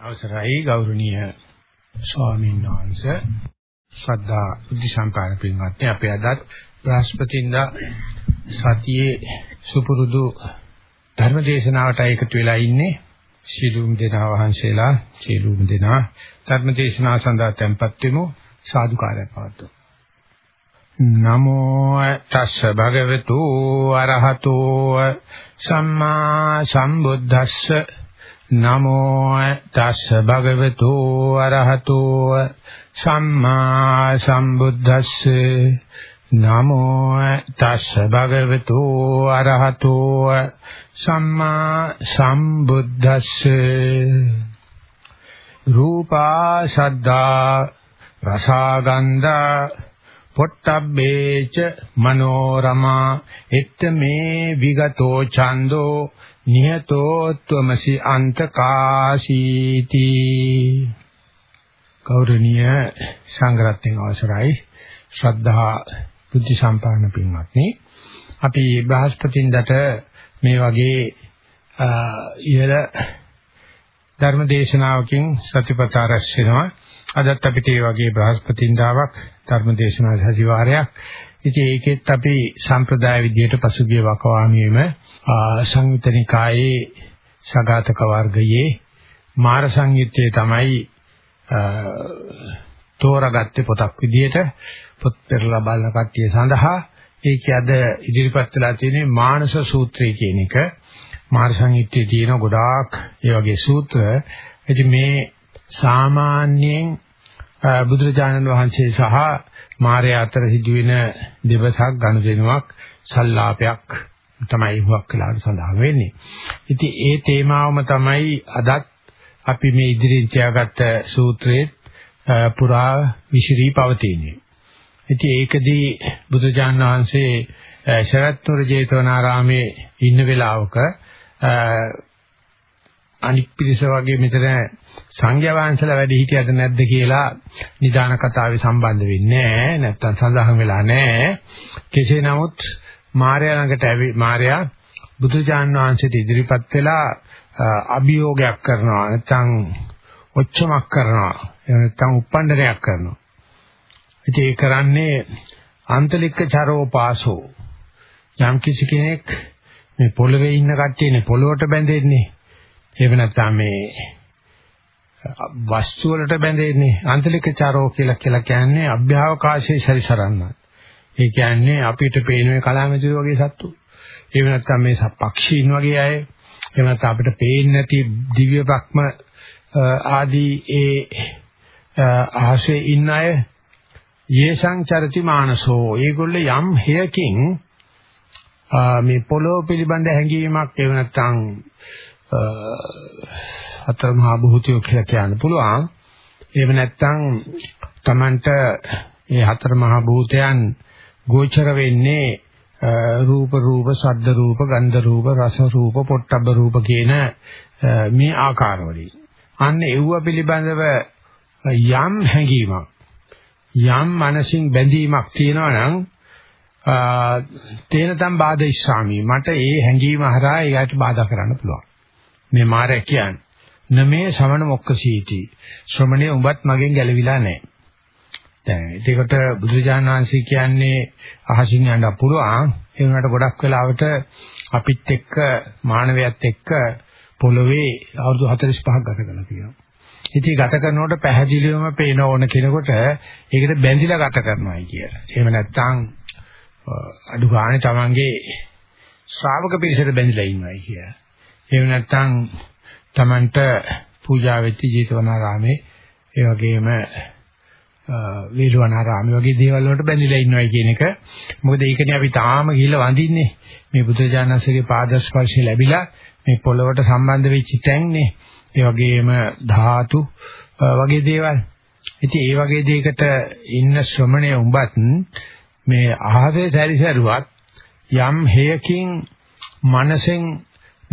අවසරයි ගෞරවනීය ස්වාමීන් වහන්සේ. ශ්‍රද්ධා බුද්ධ සම්පන්න පින්වත්නි අපි අදත් බ්‍රහස්පතින්දා සතියේ සුපුරුදු ධර්ම දේශනාවට එකතු වෙලා ඉන්නේ. ශීලුම් දෙනා වහන්සේලා ශීලුම් දෙනා ධර්ම දේශනාව සඳහා tempත් වෙමු. සාදුකාරය පවතුමු නමෝ තස්ස භගවතු අරහතෝ සම්මා සම්බුද්දස්ස නමෝ තස්ස භගවතු අරහතෝ සම්මා සම්බුද්දස්ස. නමෝ තස්ස භගවතු අරහතෝ සම්මා සම්බුද්දස්ස. රූපා සද්දා රසාගන්ධා පොට්ටබ්බේච මනෝරමා. එත්ත මේ විගතෝ ඡන්தோ නිහතෝ ත්වමසි අන්තකාශීති ගෞරවනීය සංඝරත්නයේ අවසරයි ශ්‍රද්ධා බුද්ධ සම්පන්න පින්වත්නි අපි බ්‍රහස්පතින්දට මේ වගේ ඉහළ ධර්ම දේශනාවකින් සතිපතා රැස් වෙනවා අදත් අපිට මේ වගේ බ්‍රහස්පතින්දාවක් ධර්ම දේශනා සතිವಾರයක්. ඉතින් ඒකෙත් අපි සම්ප්‍රදාය විදියට පසුගිය වකවානුවේම සංයුතනිකායේ සගතක වර්ගයේ මාර සංයුත්තේ තමයි තෝරාගත්තේ පොතක් විදියට පොත් පෙරලා බලන කට්ටිය සඳහා ඒකේ අද ඉදිරිපත් වෙලා තියෙන්නේ මානස සූත්‍රය කියන එක. මාර සංයුත්තේ තියෙන ගොඩාක් ඒ වගේ සූත්‍ර. ඉතින් මේ සාමාන්‍යයෙන් බුදුරජාණන් වහන්සේ සහ මාර්යා අතර සිදුවෙන දෙවසක් ගනුදෙනුවක් සල්ලාපයක් තමයි හුවක් කියලා සඳහන් වෙන්නේ. ඉතින් ඒ තේමාවම තමයි අදත් අපි මේ ඉදිරියෙන් තියාගත්ත සූත්‍රයේ පුරා විශිරී පවතින්නේ. ඉතින් ඒකදී බුදුජාණන් වහන්සේ ශරත්තුර ජේතවනාරාමේ ඉන්න වෙලාවක අනික් පිරිස වගේ මෙතන සංඝයා වහන්සේලා වැඩි හිටියද නැද්ද කියලා නිදාන කතාවේ සම්බන්ධ වෙන්නේ නැහැ. නැත්තම් සඳහන් වෙලා නැහැ. කෙසේ නමුත් මාර්යා ළඟට ඇවි මාර්යා බුදුජාන් වහන්සේට ඉදිරිපත් වෙලා අභියෝගයක් කරනවා. නැත්තම් ඔච්චමක් කරනවා. එහෙම නැත්තම් උප්පණ්ඩනයක් කරනවා. ඉතින් ඒ කරන්නේ අන්තලික්ක චරෝ පාසෝ යම් කිසි කෙනෙක් මේ පොළවේ ඉන්න කට්ටියනේ පොළොවට බැඳෙන්නේ. එහෙම නැත්නම් මේ වස්තු වලට බැඳෙන්නේ අන්තලිකචාරෝ කියලා කියලා කියන්නේ අභ්‍යවකාශයේ සැරිසරන්න. ඒ කියන්නේ අපිට පේන මේ කලාමැදිරි වගේ සත්තු. එහෙම නැත්නම් මේ පක්ෂීන් වගේ අය. එහෙම නැත්නම් අපිට පේන්නේ නැති දිව්‍ය බ්‍රහ්ම ආදී ඒ ආශේ ඉන්න අය යේසං චරති මානසෝ. ඒගොල්ලෝ යම් හේයකින් මේ පොළොව පිළිබඳ හැඟීමක් එහෙම නැත්නම් හතර මහා භූතයෝ කියලා කියන්න පුළුවන්. එහෙම නැත්නම් Tamanට මේ හතර මහා භූතයන් ගෝචර වෙන්නේ රූප රූප ශබ්ද රූප ගන්ධ රූප රස රූප පොට්ටබ්බ රූප කියන මේ ආකාරවලින්. අන්න ඒව පිළිබඳව යම් හැඟීමක් යම් මානසික බැඳීමක් තියෙනවා නම් තේනතම් බාධා ඉස්සාමි. මට ඒ හැඟීම හරහා ඒකට බාධා කරන්න පුළුවන්. මේ මාරය කියන්නේ නමේ ශ්‍රමණ මොක්කසීති ශ්‍රමණේ උඹත් මගෙන් ගැලවිලා නැහැ. දැන් ඒකට බුදුරජාණන් වහන්සේ කියන්නේ අහසින් යන්න පුළුවන්. ඒ වුණාට ගොඩක් වෙලාවට අපිත් එක්ක මානවයත් එක්ක පොළවේ අවුරුදු 45ක් ගත කරලා තියෙනවා. ඉතින් ගත කරනකොට පැහැදිලිවම පේන ඕන කෙනෙකුට ඒකට බැඳිලා ගත කරනවායි කියලා. එහෙම නැත්නම් අඩු ගානේ තමන්ගේ ශ්‍රාවක පිරිසට බැඳිලා ඉන්නවායි කියලා. එහෙම නැත්නම් Tamanට පූජා වෙච්ච ජේතවනාරාමේ ඒ වගේම වේලවනාරාමේ වගේ දේවල් වලට බැඳිලා ඉන්නවයි කියන එක. මොකද ඒකනේ අපි තාම ගිහිල්ලා වඳින්නේ. මේ බුදුජානසගේ පාදස්පර්ශය ලැබිලා මේ පොළොවට සම්බන්ධ වෙච්ච තැන්නේ. ඒ වගේම ධාතු වගේ දේවල්. ඉතින් ඒ වගේ දෙයකට ඉන්න ශ්‍රමණය උඹත් මේ අහසේ සැරිසරුවත් යම් හේයකින් මනසෙන්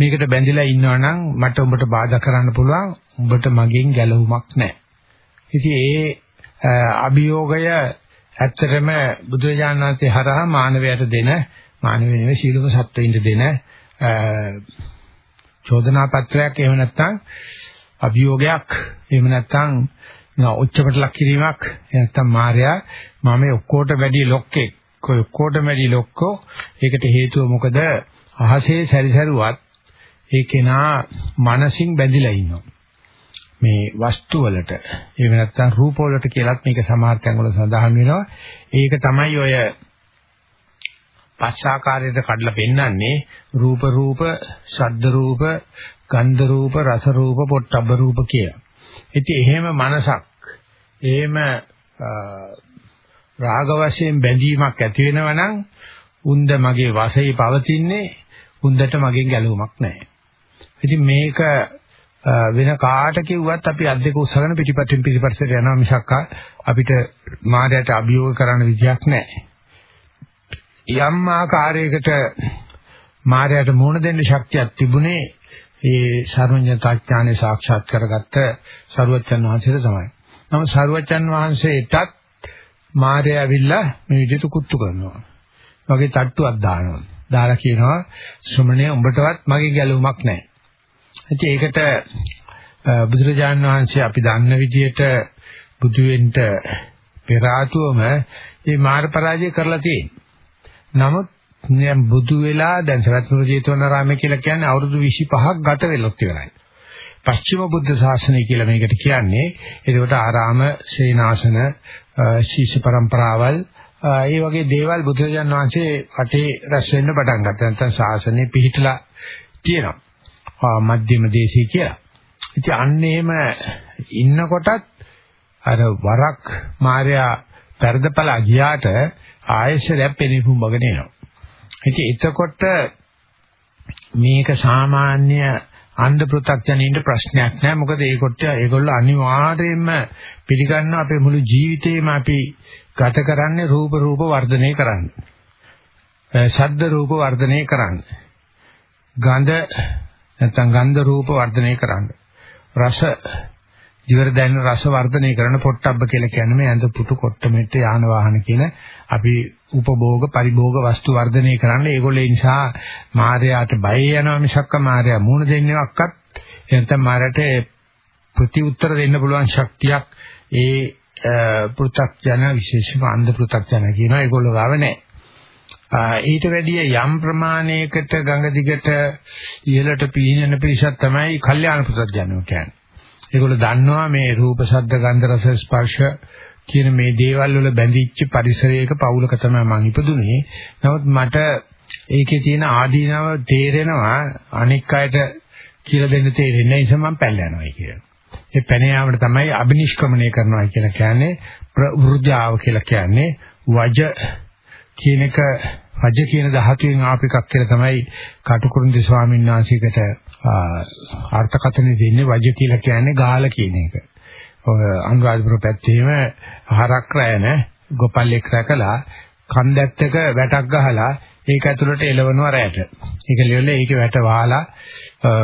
මේකට බැඳිලා ඉන්නවා නම් මට උඹට බාධා කරන්න පුළුවන්. උඹට මගෙන් ගැලවුමක් නැහැ. ඉතින් ඒ අභියෝගය ඇත්තටම බුදුරජාණන් වහන්සේ හරහා මානවයට දෙන මානව නෙවෙයි සීලව සත්වෙින්ද දෙන චෝදනා පත්‍රයක් එහෙම නැත්නම් අභියෝගයක් එහෙම නැත්නම් ඔච්චකට ලක් කිරීමක් නැත්නම් මායя මම ඔක්කොට වැඩි ලොක්කෙක්. කොයි ඔක්කොට වැඩි ලොක්කෝ? ඒකට හේතුව මොකද? අහසේ සැරිසරුවත් ඒ කෙනා මනසින් බැඳිලා ඉන්නවා මේ වස්තු වලට එහෙම නැත්නම් රූප වලට කියලත් මේක සමහර තැන්වල සඳහන් වෙනවා ඒක තමයි ඔය පස්සාකාරයට කඩලා පෙන්වන්නේ රූප රූප, ශබ්ද රූප, ගන්ධ රූප, රස රූප, පොට්ටබ්බ රූප කියලා. ඉතින් එහෙම මනසක් එහෙම රාග වශයෙන් බැඳීමක් ඇති වෙනවා නම් උන්ද මගේ වශයේ පවතින්නේ උන්දට මගෙන් ගැලවුමක් නැහැ. ඉතින් මේක වෙන කාට කිව්වත් අපි අත් දෙක උස්සගෙන පිටිපටින් පිටිපස්සට යනවා මිසක් අපිට මායයට අභියෝග කරන්න විදියක් නැහැ. යම් ආකාරයකට මායයට මුහුණ දෙන්න ශක්තියක් තිබුණේ ඒ සර්වඥතාඥානෙ සාක්ෂාත් කරගත්ත සරුවච්චන් වහන්සේට තමයි. නමුත් සරුවච්චන් වහන්සේටත් මායя ඇවිල්ලා මේ විදිහට කුත්තු කරනවා. වගේ තට්ටුවක් දානවා. දාලා කියනවා ශ්‍රමණේ උඹටවත් මගේ ගැලුමක් නැහැ. ඉතින් ඒකට බුදුරජාණන් වහන්සේ අපි දන්න විදිහට බුදු වෙන්න පෙර ආතුවම මේ මාර්ග පරාජය කරලා තියෙනවා. නමුත් දැන් බුදු වෙලා දැන් සවැත්නුවර ජේතවනාරාමය කියලා කියන්නේ අවුරුදු 25ක් ගත වෙලොත් ඉවරයි. පස්චිම බුද්ධ ශාසනය කියලා මේකට කියන්නේ. ඒකට ආරාම, සේනාසන, ශීෂ પરම්පරාවල් ඒ වගේ දේවල් බුදුරජාන් වහන්සේ අටේ රැස් වෙන්න පටන් ගත්තා. නැත්නම් ශාසනය පිහිටලා තියෙනවා. මධ්‍යම දේශී කියලා. ඉතින් අන්න එහෙම ඉන්නකොටත් අර වරක් මාර්යා පෙරදපලා ගියාට ආයෙසරයක් පෙනෙපුම්බගෙන එනවා. ඉතින් එතකොට මේක සාමාන්‍ය අන්ධ පෘථග්ජනින්ට ප්‍රශ්නයක් නෑ මොකද ඒකට ඒගොල්ලෝ අනිවාර්යයෙන්ම පිළිගන්න අපේ මුළු ජීවිතේම අපි ගත කරන්නේ රූප රූප වර්ධනය කරන්න. ශබ්ද රූප වර්ධනය කරන්න. ගන්ධ නැත්නම් ගන්ධ රූප වර්ධනය කරන්න. රස දිවර දැනෙන රස වර්ධනය කරන පොට්ටබ්බ කියලා කියන්නේ මේ ඇඳ පුතු කොට්ට මෙට්ට යාන වාහන කියන අපි උපභෝග පරිභෝග වස්තු වර්ධනය කරන්න ඒගොල්ලෝ නිසා මායයට බය යනවා මිසක්ක මායя මූණ දෙන්නේවක්වත් එතන මායයට ප්‍රති උත්තර දෙන්න පුළුවන් ශක්තියක් ඒ පෘථග්ජන විශේෂම අන්ධ පෘථග්ජන කියනවා ඒගොල්ලෝ ගාව නැහැ. ඊට වැඩිය යම් ප්‍රමාණයකට ගඟ දිගට ඉහළට පීනන පිරිසක් තමයි කල්යාණ පෘථග්ජනෝ කියන්නේ. ඒගොල්ලෝ දන්නවා මේ රූප, ශබ්ද, ගන්ධ, රස, ස්පර්ශ කියන මේ දේවල් වල බැඳිච්ච පරිසරයක පවුලක තමයි මම ඉපදුනේ. නමුත් මට ඒකේ තියෙන ආදීනව තේරෙනවා අනික් අයට කියලා දෙන්න තේරෙන්නේ නැහැ නිසා මම පැල්ල යනවා කියලා. ඒ පැන යාමට තමයි අබිනිෂ්ක්‍මණය කරනවා කියලා කියන්නේ වෘද්ධාව කියලා කියන්නේ වජ කියන එක වජ කියන ධාතුවෙන් ආපිකක් කියලා තමයි කටුකුරුන්දි ස්වාමීන් වහන්සේකට අර්ථකථනෙ දෙන්නේ වජ කියලා කියන්නේ ගාල කියන එක. ඔය අනුරාධපුර පැත්තේම හරක් රැයන ගොපල්ලෙක් රැකලා කන්දැත්තක වැටක් ගහලා ඒක ඇතුළට එලවනවා රැයට. ඒක ලෙවල ඒකේ වැට වහලා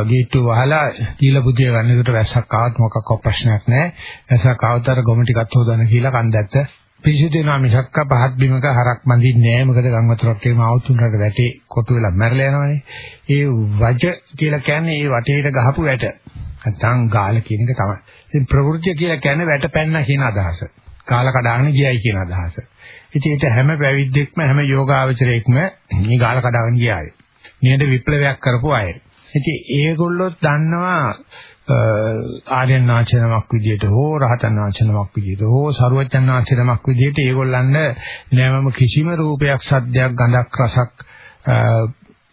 ගීට්ටු වහලා දීලා බුදිය ගන්න විදිහට වැස්සක් ආවත් මොකක්වත් ප්‍රශ්නයක් නැහැ. වැස්සක් ආවතර ගොම ටිකක් හොදන්න කියලා කන්දැත්ත පිරිසිදු වෙනවා මිසක්ක පහත් බිමක හරක් බඳින්නේ නැහැ. මොකද ගම් වතුරක් එහෙම આવුත් උනට වැටේ කොටු වෙලා මැරලා යනවනේ. ඒ වජ කියලා කියන්නේ ඒ වටේට ගහපු වැට. නැත්නම් ගාල කියන එක තමයි. ඉතින් ප්‍රවෘත්ති කියලා කියන්නේ වැට පැන්න කියන අදහස. කාල කඩාගෙන ගියයි කියන අදහස. ඉතින් ඒක හැම පැවිද්දෙක්ම හැම යෝගාවචරයෙක්ම මේ ගාල කඩාගෙන ගියායි. නේද විප්ලවයක් කරපු අය. ඉතින් ඒගොල්ලොත් දන්නවා ආර්යයන් වහන්සේනමක් විදියට හෝ රහතන් වහන්සේනමක් විදියට හෝ සරුවච්චන් වහන්සේනමක් විදියට ඒගොල්ලන්ට නෑමම කිසිම රූපයක් සද්දයක් ගඳක් රසක්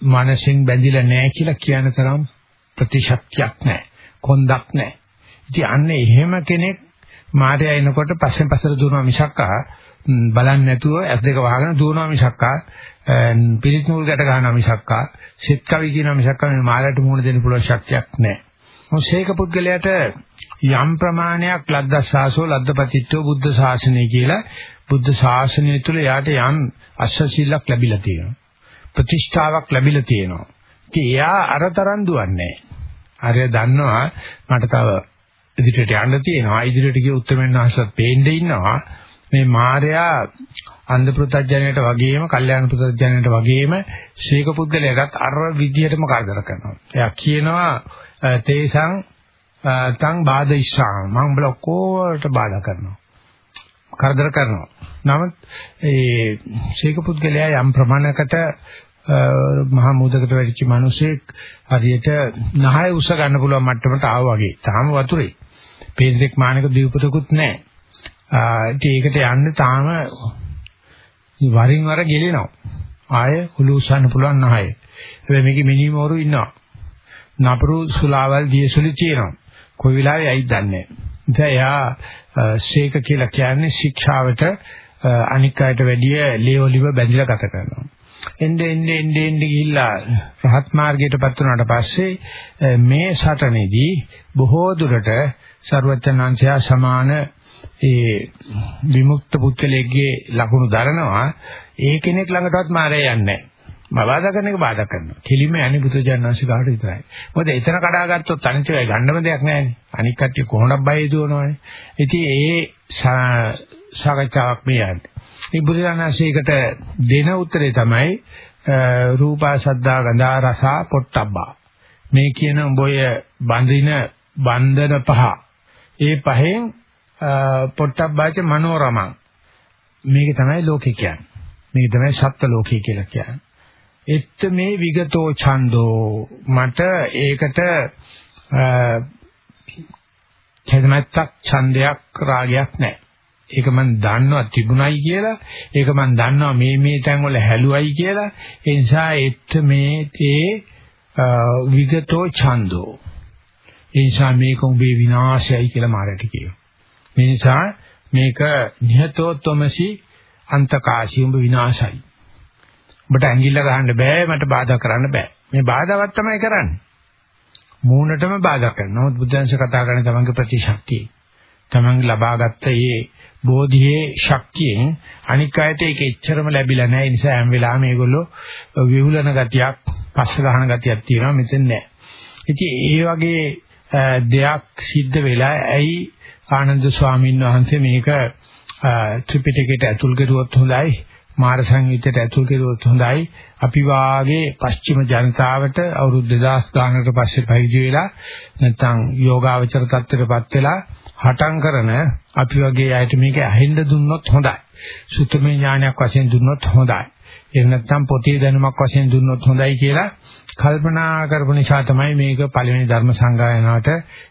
මානසින් බැඳිලා නැහැ කියලා කියන තරම් ප්‍රතිශක්තියක් නැහැ කොන්දක් නැහැ ඉතින් අන්න එහෙම කෙනෙක් මාතය එනකොට පස්සෙන් පස්සට දුවනවා මිසක්කා බලන්නේ නැතුව ඇස් දෙක වහගෙන දුවනවා මිසක්කා පිරිත් නූල් ගැට ගන්නවා මිසක්කා සිත් කවි කියනවා මිසක්කා මේ මාළට මුහුණ දෙන්න පුළුවන් ශක්තියක් නැහැ මොසේක පුද්ගලයාට යම් ප්‍රමාණයක් ලද්දස්සාසෝ ලද්දපතිත්වෝ බුද්ධ ශාසනය කියලා බුද්ධ ශාසනය තුළ යාට යම් අශ්‍රශීලක් ලැබිලා තියෙනවා. ප්‍රතිෂ්ඨාවක් ලැබිලා තියෙනවා. ඉතින් එයා අරතරන් දුවන්නේ නැහැ. දන්නවා මට තව ඉදිරියට යන්න තියෙනවා. ඉදිරියට ගිය උත්තරමෙන් ආශත් පේන්න ඉන්නවා. මේ මායයා අන්ධ පෘතජ්ජනයට වගේම, කල්යාණ පෘතජ්ජනයට වගේම ශීක පුද්ගලයාට අර විදිහටම කරදර කරනවා. එයා කියනවා තේසං තං බාධිෂාම මම උඹලා ඔක්කොට බාධා කරනවා. කරදර කරනවා. නමුත් ඒ ශේක පුද්ගලයා යම් ප්‍රමාණයකට මහා මුදකට වැටිච්ච මිනිසෙක් හරියට නහය උස්ස ගන්න පුළුවන් මට්ටමට ආවා වගේ. තාම වතුරේ. පේන්දෙක් මානක දීපතකුත් නැහැ. ඒකට යන්න තාම වරින් වර ගෙලෙනවා. ආය හුළු උස්සන්න පුළුවන් නහය. හැබැයි මේකේ මිනිමෝරු ඉන්නවා. නපුරු සුලාවල් දියසුලි තියෙනවා. කොයි වෙලාවෙ ඇයිද දන්නේ නැහැ. එයා ශේක කියලා කියන්නේ ශික්ෂාවට අනික් අයට වැඩිය ලේවලිව බැඳිලා ගත කරනවා. එnde ende ende ende ගිහිල්ලා රහත් මාර්ගයටපත් වුණාට පස්සේ මේ සටනේදී බොහෝ දුරට ਸਰවඥාන්සය සමාන ඒ විමුක්ත පුත්කලයේ ලකුණු දරනවා ඒ කෙනෙක් ළඟටවත් මාරය යන්නේ නැහැ. බාධා කරන එක බාධා කරනවා. කෙලිම යන්නේ බුදුජානනාංශ ගාවට විතරයි. මොකද එතන කඩාගත්තොත් අනිත් ඒවා ගන්නම දෙයක් නැහැනේ. අනික් කට්ටිය කොහොමද බය දුවනවනේ. ඉතින් ඒ සාකච්ඡාවක් මේ යන්නේ. මේ බුදුජානනාංශයකට දෙන උත්තරේ තමයි රූපා සද්දා ගන්ධා රස පොට්ටබ්බා. මේ කියන උඹ ඔය බඳින බන්ධන පහ. ඒ පහෙන් පොට්ටබ්බාච මනෝරමං. මේක තමයි ලෝකේ කියන්නේ. මේක තමයි සත්ත්ව ලෝකය කියලා කියන්නේ. එත්ත මේ විගතෝ ඡන්தோ මට ඒකට කැමැත්තක් ඡන්දයක් රාගයක් නැහැ. ඒක මම දන්නවා තිබුණයි කියලා. ඒක මම දන්නවා මේ මේ තැන් වල හැලුවයි කියලා. ඒ නිසා එත්ත මේ තේ විගතෝ ඡන්தோ. ඒ නිසා මේක උඹේ විනාශයයි කියලා මාරට කියනවා. මේ නිසා මේක නිහතෝත්වමසි අන්තකාශී උඹ විනාශයි. ඔබට ඇඟිල්ල ගහන්න බෑ මට බාධා කරන්න බෑ. මේ බාධාවත් තමයි කරන්නේ. මූණටම බාධා කරනවා. නමුත් බුද්ධංශ කතා කරන්නේ තමන්ගේ ප්‍රතිශක්තිය. තමන් ලබාගත්ත මේ බෝධියේ ශක්තියෙන් අනික් අයට ඒක එච්චරම ලැබිලා නැහැ. ඒ නිසා හැම වෙලාවෙම මේගොල්ලෝ විහුලන ගතියක්, පස්ස ගන්න ගතියක් තියෙනවා මෙතෙන් නැහැ. ඉතින් ඒ වගේ දෙයක් සිද්ධ වෙලා ඇයි ආනන්ද ස්වාමීන් වහන්සේ මේක ත්‍රිපිටකයට ඇතුල් කරුවොත් හොඳයි මාර සංගීතයට ඇතුල් කෙරුවොත් හොඳයි. අපි වාගේ පශ්චිම ජනතාවට අවුරුදු 2000 ගානකට පස්සේ පරිදි වෙලා නැත්නම් යෝගාවචර තත්ත්වයටපත් වෙලා හටම් කරන අපි වගේ අයට මේක ඇහෙන්න දුන්නොත් හොඳයි. සුත්තමේ ඥානයක් වශයෙන් දුන්නොත් හොඳයි. එහෙම නැත්නම් පොතේ දැනුමක් වශයෙන් දුන්නොත් හොඳයි කියලා කල්පනා කරපු නිසා තමයි මේක පළවෙනි ධර්ම සංගායනාවට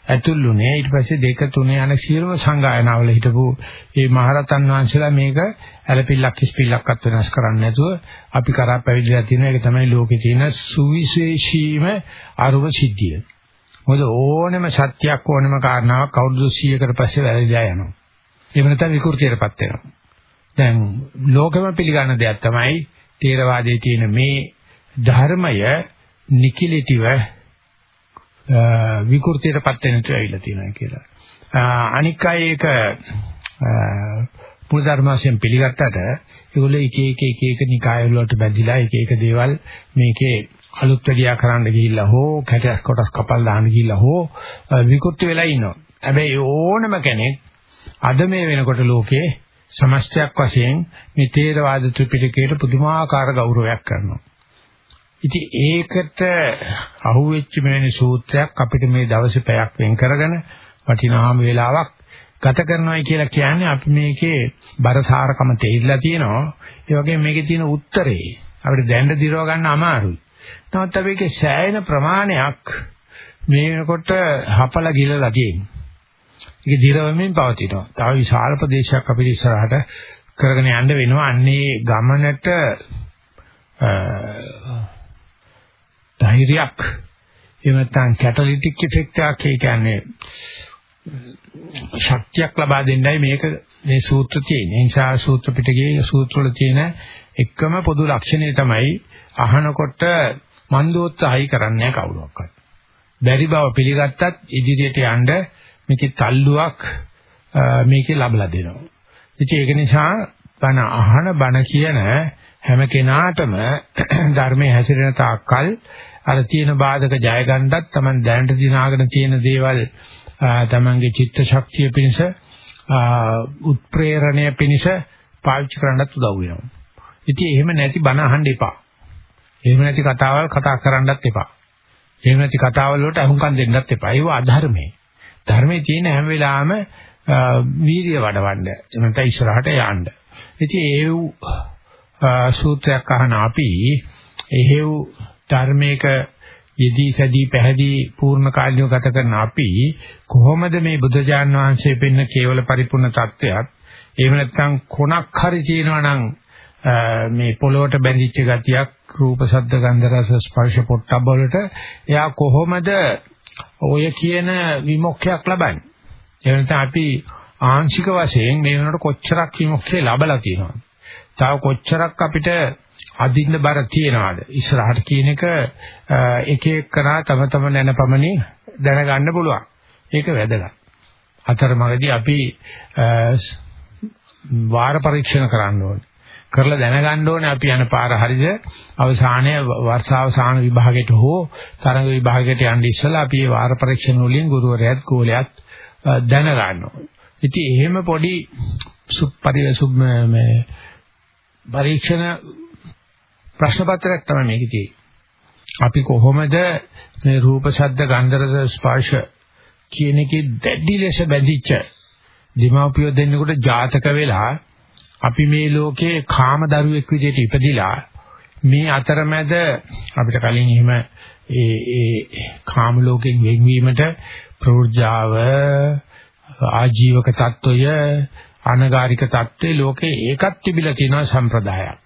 ඇතුළුනේ ඊට පස්සේ දෙක තුන යන සියලුම සංගායනාවල හිටපු මේ මහරතන් වහන්සේලා මේක ඇලපිල්ලක් කිස්පිල්ලක්වත් වෙනස් කරන්නේ නැතුව අපි කරා පැවිදිලා තියෙන එක තමයි ලෝකේ තියෙන සුවිශේෂීම අරුම සිද්ධිය. මොකද ඕනෙම සත්‍යයක් ඕනෙම කාරණාවක් අවුරුදු 100කට පස්සේ වැරදිලා යනවා. එහෙම නැත්නම් විකෘතියටපත් වෙනවා. දැන් ලෝකෙම පිළිගන්න දෙයක් තමයි තේරවාදයේ තියෙන මේ ධර්මය නිකිලිටිව විකෘතියටපත් වෙන තු ඇවිල්ලා තියෙනවා කියලා. අනික් අය ඒක මුල් ධර්මාසයෙන් පිළිගත්තට ඒගොල්ලෝ එක එක එක එක නිකාය වලට බැඳිලා එක එක දේවල් මේකේ අලුත් වැඩියා කරන්න ගිහිල්ලා හෝ කැටස් කොටස් කපල් දාන්න ගිහිල්ලා හෝ විකෘති වෙලා ඉන්නවා. හැබැයි ඕනම කෙනෙක් අද මේ වෙනකොට ලෝකේ සමස්තයක් වශයෙන් මේ තේරවාද ත්‍රිපිටකයට පුදුමාකාර ගෞරවයක් කරනවා. ඉතින් ඒකට අහුවෙච්ච මෙවැනි සූත්‍රයක් අපිට මේ දවසේ පැයක් වෙන් කරගෙන වටිනාම වේලාවක් ගත කරනවායි කියලා කියන්නේ අපි මේකේ බරසාරකම තේරිලා තියෙනවා. ඒ වගේම මේකේ තියෙන උත්තරේ අපිට දැන්න දිරව ගන්න අමාරුයි. නමුත් අපි ඒකේ සෑහෙන ප්‍රමාණයක් මේකට හපලා ගිලලා තියෙනවා. ඒක දිරවමින් පවතිනවා. තව විශාල ප්‍රදේශයක් අපිට ඉස්සරහට කරගෙන යන්න වෙනවා. අන්නේ ගමනට ධෛර්යයක් එහෙම නැත්නම් කැටලිටික් ඉෆෙක්ට් එකක් ඒ කියන්නේ ශක්තියක් ලබා දෙන්නයි මේක මේ සූත්‍ර තියෙන්නේ. ඒ නිසා සූත්‍ර පිටකයේ සූත්‍ර වල තියෙන එකම පොදු ලක්ෂණය තමයි අහනකොට මන්දෝත්සාහයි කරන්නේ කවුරක්වත්. බැරි බව පිළිගත්තත් ඉදිරියට යන්න මේකේ තල්ලුවක් මේකේ ලබලා දෙනවා. ඉතින් ඒක නිසා බණ අහන බණ කියන හැම කෙනාටම ධර්මයේ හැසිරෙන තාක්කල් අර තියෙන බාධක ජය ගන්නත් Taman දැනට දිනාගෙන තියෙන දේවල් Tamanගේ චිත්ත ශක්තිය පිණිස උත්ප්‍රේරණය පිණිස පාවිච්චි කරන්නත් උදව් වෙනවා. ඉතින් එහෙම නැති බණ අහන්න එපා. එහෙම නැති කතාවල් කතා කරන්නත් එපා. එහෙම නැති කතාවල් වලට අහුම්කම් දෙන්නත් එපා. ඒව අධර්මයි. ධර්මයේ තියෙන හැම වෙලාවෙම වීර්ය වඩවන්න. එනත ඉස්සරහට යන්න. ඉතින් ඒ සූත්‍රයක් අහන අපි එහෙව් ධර්මයක යෙදී සැදී පැහැදී පූර්ණ කාර්යය ගත කරන අපි කොහොමද මේ බුදුජාන් වහන්සේ පෙන්න කේවල පරිපූර්ණ தත්වයක් එහෙම නැත්නම් කොනක් හරි තියෙනවා නම් මේ පොළොවට බැඳිච්ච ගතියක් රූප ශබ්ද ගන්ධ රස ස්පර්ශ පොට්ටබ්බ වලට එයා කොහොමද ඔය කියන විමුක්තියක් ලබන්නේ? එහෙම නැත්නම් අපි ආංශික වශයෙන් මේ වෙනකොට කොච්චරක් විමුක්තිය ලැබලා තියෙනවද? තව කොච්චරක් අපිට අදින්න බර තියනවාද? ඉස්සරහට කියන එක එක එකනා තම තම නැන පමණින් දැනගන්න පුළුවන්. ඒක වැදගත්. අතරමඟදී අපි වාර පරීක්ෂණ කරන්න ඕනේ. කරලා දැනගන්න ඕනේ අපි යන පාර හරිද? අවසානයේ වර්ෂාවසාන විභාගයට හෝ තරඟ විභාගයට යන්න ඉස්සලා අපි මේ වාර පරීක්ෂණ වලින් ගුරුවරයාත් ගෝලයාත් දැනගන්න ඕනේ. ඉතින් එහෙම පොඩි සුප්පරිසුබ් මේ පරීක්ෂණ ප්‍රශ්න පත්‍රයක් තමයි මේකේ තියෙන්නේ. අපි කොහොමද මේ රූප ශබ්ද ගන්ධ රස ස්පර්ශ කියන එකේ දැඩි ලෙස බැඳිච්ච දීමෝපිය දෙන්නෙකුට ජාතක වෙලා අපි මේ ලෝකේ කාම දරුවෙක් විදිහට ඉපදිලා මේ අතරමැද අපිට කලින් එහෙම ඒ ඒ කාම ලෝකයෙන් වෙන්වීමට ප්‍රෝර්ජාව ආජීවක తত্ত্বය අනගාരിക தત્ත්වේ ලෝකේ ඒකක් තිබිලා තියෙනවා සම්ප්‍රදායක්.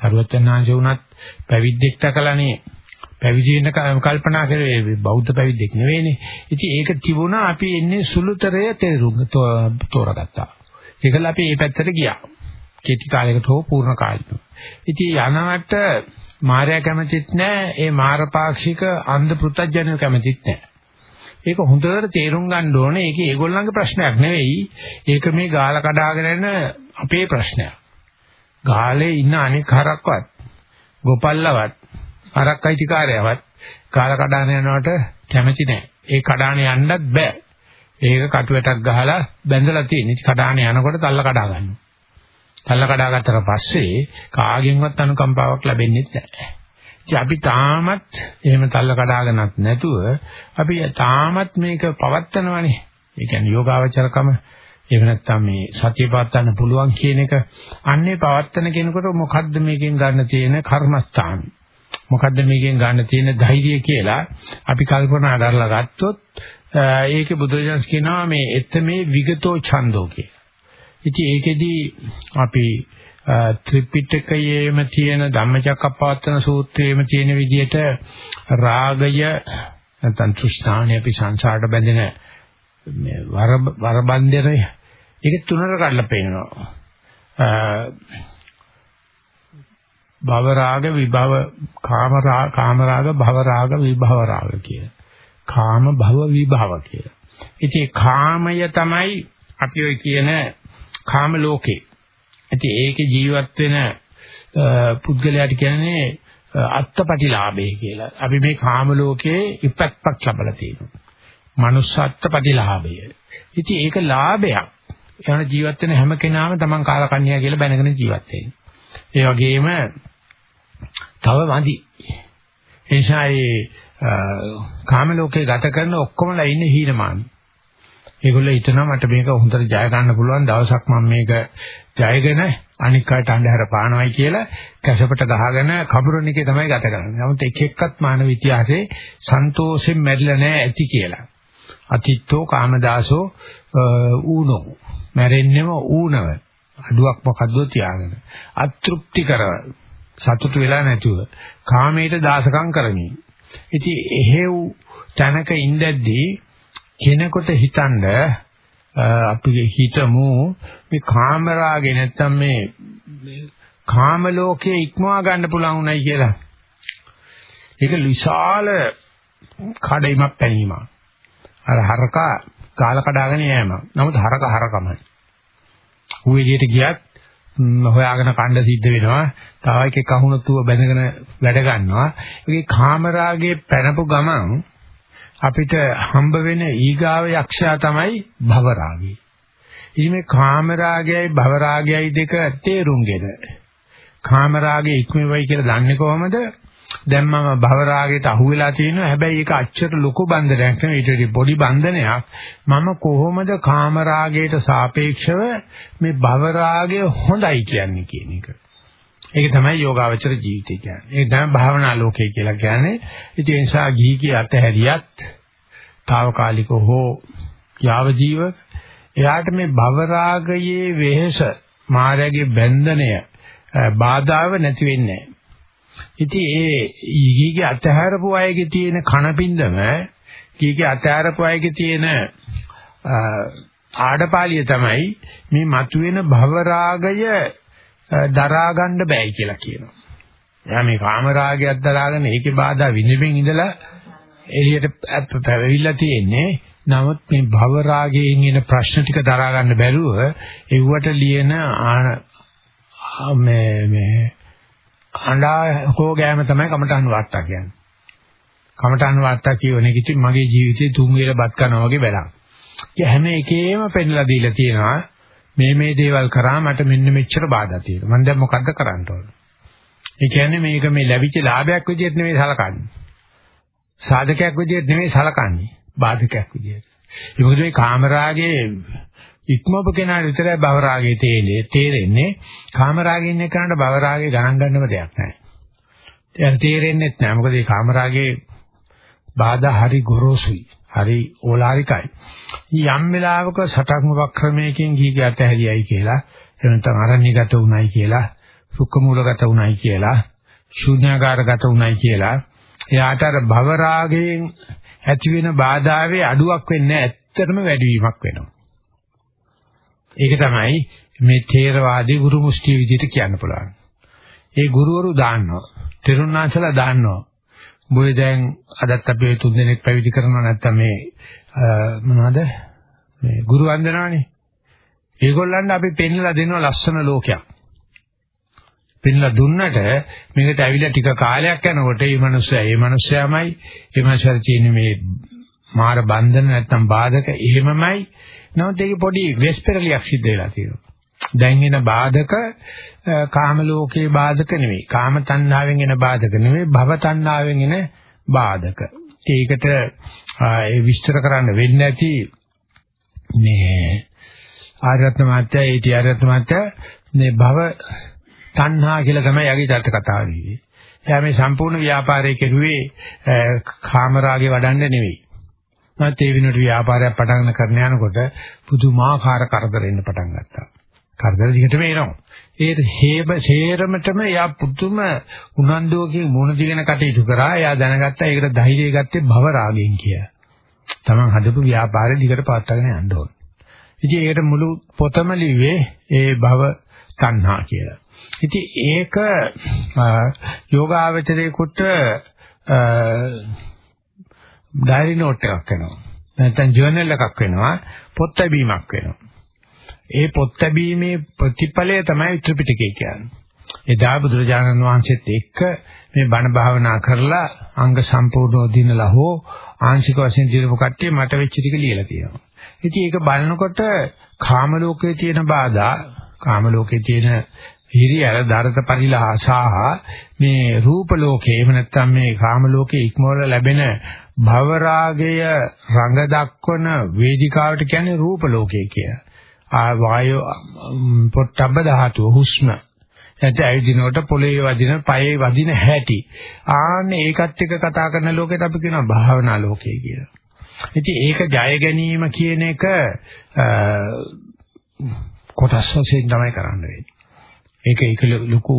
සරුවචනාංශ වුණත් පැවිද්දෙක් තකලානේ පැවිදි වෙන කල්පනා කරේ බෞද්ධ පැවිද්දෙක් නෙවෙයිනේ. ඉතින් ඒක තිබුණා අපි එන්නේ සුළුතරය තේරුම් තෝරගත්තා. ඒකල අපි මේ පැත්තට ගියා. කෙටි කාලයකට හෝ පූර්ණ කාලයකට. ඉතින් යනවට මාර්යා කැමතිත් නැහැ. ඒ මාරපාක්ෂික අන්ධ පෘතජ්ජනය කැමතිත් නැහැ. ඒක හොඳට තේරුම් ගන්න ඕනේ. ඒක ඒගොල්ලන්ගේ ප්‍රශ්නයක් නෙවෙයි. ඒක මේ ගාල කඩාගෙන යන අපේ ප්‍රශ්නයක්. ගාලේ ඉන්න අනෙක් හරක්වත් ගොපල්ලවත් හරක් අයිතිකාරයවත් ගාල කඩාන යනවට කැමති නැහැ. ඒ කඩාන යන්නත් බෑ. ඒක කටුවටක් ගහලා බැඳලා තියෙන. කඩාන යනකොට තල්ල කඩා ගන්නවා. තල්ල කඩා ගත්තට පස්සේ කාගෙන්වත් අනුකම්පාවක් ලැබෙන්නේ නැහැ. ඉතින් අපි තාමත් එහෙම තල්ල කඩාගෙනත් නැතුව අපි තාමත් මේක පවත්නවනේ. ඒ කියන්නේ යෝගාවචරකම එහෙම නැත්නම් මේ සතිය පවත්වන්න පුළුවන් කියන එක අන්නේ පවත්වන කෙනෙකුට මොකද්ද මේකෙන් ගන්න තියෙන කර්මස්ථාන මොකද්ද මේකෙන් ගන්න තියෙන ධෛර්යය කියලා අපි කල්පනා කරලා ගත්තොත් ඒකේ බුදුරජාණන් කියනවා මේ එත මේ විගතෝ ඡන්தோ කිය. ඉතින් ඒකෙදී අපි ත්‍රිපිටකයේම තියෙන ධම්මචක්කප්පවත්තන සූත්‍රයේම තියෙන විදිහට රාගය නැත්නම් තෘෂ්ණාණය අපි සංසාරට බැඳෙන මේ වර වරබන්දරය ඒක තුනට කඩලා පෙන්නනවා. භව රාග විභව කාම රාග කාම රාග භව රාග විභව රාග කිය. කාම භව විභව කිය. ඉතින් කාමය තමයි අපි ඔය කියන කාම ලෝකේ. ඉතින් ඒකේ ජීවත් වෙන පුද්ගලයාට කියන්නේ අත්පටිලාභය කියලා. අපි මේ කාම ලෝකේ ඉපැත්පත් ලබලා තියෙනවා. manussත්ත්ව ප්‍රතිලාභය. ඉතින් ඒක ලාභයක්. යන ජීවත් වෙන හැම කෙනාම Taman කාලකන්‍යා කියලා බැනගෙන ජීවත් වෙන්නේ. ඒ වගේම තව මදි. එනිසා ඒ කාම ලෝකේ ගත කරන ඔක්කොමලා ඉන්නේ හීනමාන. ඒගොල්ලෝ හිතනවා මට මේක හොඳට ජය ගන්න පුළුවන්. දවසක් මම මේක ජයගෙන අනික් අයට අන්ධහර පානවයි කියලා කැසපට ගහගෙන කබුරණ එකේ තමයි ගත කරන්නේ. නමුත් එක එක්කත් මානව ඉතිහාසයේ සන්තෝෂෙන් මැරිලා නැහැ ඇති කියලා. අතිත්තෝ කාමදාසෝ ඌනෝ. මැරෙන්නෙම ඌනව. අඩුවක් මොකද්ද තියාගෙන. අතෘප්ති කරව සතුටු වෙලා නැතුව. කාමයට දාසකම් කරමින්. ඉතින් එහෙව් තැනක ඉඳද්දී කෙනෙකුට හිතනද අපිගේ හිතමු මේ කාමරාගේ නැත්තම් මේ කාම ලෝකයේ ඉක්මවා ගන්න පුළුවන් උනායි කියලා. ඒක විශාල කඩයිමක් පැනීමක්. අර හරකා කාල කඩාගෙන යෑම. නමුත් හරක හරකමයි. ඌ එළියට ගියත් හොයාගෙන කණ්ඩ සිද්ධ වෙනවා. තව එකෙක් අහුනොත් ඌව බැඳගෙන වැඩ ගන්නවා. ඒකේ කාමරාගේ පැනපු ගමන් අපිට හම්බ වෙන ඊගාව යක්ෂයා තමයි භවරාගය. ඉතින් මේ කාමරාගයයි භවරාගයයි දෙක තේරුම්ගෙන කාමරාගයේ ඉක්මවයි කියලා දන්නේ කොහොමද? දැන් මම භව රාගයට අහු වෙලා තියෙනවා. හැබැයි ඒක අච්චර ලොකු බන්ධනයක් නෙවෙයි. ඊට වඩා පොඩි බන්ධනයක්. මම කොහොමද කාම රාගයට සාපේක්ෂව මේ භව රාගය හොඳයි කියන්නේ කියන එක. ඒක තමයි යෝගාවචර ජීවිතය කියන්නේ. ඒක තමයි භාවනා ලෝකය කියලා කියන්නේ. ඉතින් ඒ නිසා ගිහි අතහැරියත්, తాවකාලික හෝ යාව ජීව එයාට මේ භව රාගයේ වෙහස, මායාවේ බැඳණය, බාධාව නැති වෙන්නේ නැහැ. ඉතින් ඒ ඊගේ අතහැරපු අයගේ තියෙන කණපින්දම ඊගේ අතහැරපු අයගේ තියෙන ආඩපාලිය තමයි මේ මතුවෙන භව රාගය දරා ගන්න බෑයි කියලා කියනවා. එයා මේ කාම රාගයක් දරාගෙන ඒකේ බාධා විඳින්න ඉඳලා එළියට පැවෙවිලා තියෙන්නේ. නමුත් මේ භව රාගයෙන් එන ප්‍රශ්න ටික දරා ගන්න බැරුව එව්වට ලියන මේ මේ අඬා හෝ ගෑම තමයි කමඨහන් වාර්තා කියන්නේ. කමඨහන් වාර්තා කියවන එක ඉතින් මගේ ජීවිතේ තුන් වේල බත් කනවා වගේ වැඩක්. ඒ හැම එකේම පෙන්ලා දීලා තියෙනවා මේ මේ දේවල් කරා මට මෙන්න මෙච්චර බාධා තියෙනවා. මම දැන් මොකද්ද කරන්න ඕන? ඒ කියන්නේ මේක මේ ලැබිච්ච ලාභයක් විදිහට නෙවෙයි සලකන්නේ. සාධකයක් විදිහට නෙවෙයි සලකන්නේ. බාධකයක් විදිහට. ඒ මොකද මේ කාමරාගේ ඉක්මවපු කෙනාට විතරයි භව රාගය තේරෙන්නේ. තේරෙන්නේ කාම රාගයෙන් ඉන්න කෙනාට භව රාගය ගණන් ගන්නව දෙයක් නැහැ. ඒක තේරෙන්නේ නැහැ. මොකද මේ කාම රාගයේ බාධා හරි ගොරෝසුයි. හරි ඕලාරිකයි. යම් වෙලාවක සටක්ම වක්‍රමයකින් ගීගය ඇතහැරියයි කියලා, එහෙම නැත්නම් අරණ්‍යගත උණයි කියලා, සුඛ මූලගත උණයි කියලා, ශූන්‍යාකාරගත උණයි කියලා, එයාට අර භව රාගයෙන් ඇති වෙන බාධාවේ අඩුවක් වෙන්නේ ඇත්තටම වැඩිවීමක් වෙනවා. ඒක තමයි මේ ථේරවාදී ගුරු මුස්ටි විදිහට කියන්න පුළුවන්. ඒ ගුරුවරු දාන්නවා. තෙරුණාංශලා දාන්නවා. බොය දැන් අදත් අපි තුන් දෙනෙක් පැවිදි කරනවා නැත්තම් මේ මොනවද? මේ ගුරු වන්දනානේ. ඒගොල්ලන්ට අපි පෙන්ලා දෙනවා ලස්සන ලෝකයක්. පෙන්ලා දුන්නට මේකට ඇවිල්ලා ටික කාලයක් යනකොට මේ මිනිස්සයා මේ මිනිස්සයාමයි මේ මිනිස්සයා තියෙන මේ මාර බන්ධන නැත්තම් බාධක එහෙමමයි නමුත් ඒකේ පොඩි වෙස්පරලියක් සිද්ධ වෙලා තියෙනවා. දැන් එන බාධක කාම ලෝකේ බාධක නෙවෙයි. කාම තණ්හාවෙන් එන බාධක නෙවෙයි භව තණ්හාවෙන් එන බාධක. ඒකට ඒ විස්තර කරන්න වෙන්නේ නැති මේ ආරත්න මාත්‍ය ඒටි ආරත්න මාත්‍ය මේ භව තණ්හා කියලා තමයි යගේ දර්ථ කතාව කිව්වේ. එයා මේ සම්පූර්ණ ව්‍යාපාරය කෙරුවේ කාමරාගේ වඩන්න නෙවෙයි. මත් ඒ වෙනුවට ව්‍යාපාරයක් පටන් කරන යනකොට පුදුමාකාර කරදර එන්න පටන් ගත්තා. කරදර දිගටම එනවා. ඒ හේබ හේරමටම යා පුදුම උනන්දුවකින් මුණ දිගෙන කටයුතු කරා. එයා දැනගත්තා ඒකට ධෛර්යය ගත්තේ භව රාගයෙන් කියලා. Taman හදපු ව්‍යාපාරෙ දිගට පවත්වාගෙන යන්න ඕන. ඉතින් ඒකට මුළු පොතම ලිව්වේ ඒ භව තණ්හා කියලා. ඉතින් ඒක යෝගාවචරයේකට ඩයරි නෝට් එකක් වෙනවා. නැත්නම් ජර්නල් එකක් වෙනවා. පොත් ලැබීමක් වෙනවා. ඒ පොත් ලැබීමේ ප්‍රතිඵලය තමයි ත්‍රිපිටකය කියන්නේ. එදා බුදුරජාණන් වහන්සේත් එක්ක මේ බණ භාවනා කරලා අංග සම්පූර්ණව දිනලා හෝ ආංශික වශයෙන් දිනපු කට්ටිය මට වෙච්ච ටික ලියලා තියෙනවා. ඉතින් ඒක බලනකොට කාම ලෝකයේ තියෙන බාධා, කාම ලෝකයේ තියෙන හිරියර දරත පරිලාහසහ මේ රූප ලෝකේ එහෙම නැත්නම් මේ කාම ලෝකේ ඉක්මවල ලැබෙන භව රාගය රඟ දක්වන වේදිකාවට කියන්නේ රූප ලෝකය කියලා. ආ වායෝ පොට්ටබ්බ ධාතුව හුස්ම. නැත්නම් ඇවිදිනකොට පොළේ වදින, පයේ වදින හැටි. ආන්නේ ඒකත් එක්ක කතා කරන ලෝකෙට අපි කියනවා භාවනා ලෝකය කියලා. ඉතින් ඒක ජය ගැනීම කියන එක කොටස් වශයෙන් තමයි කරන්න වෙන්නේ. ඒක ඒක ලොකු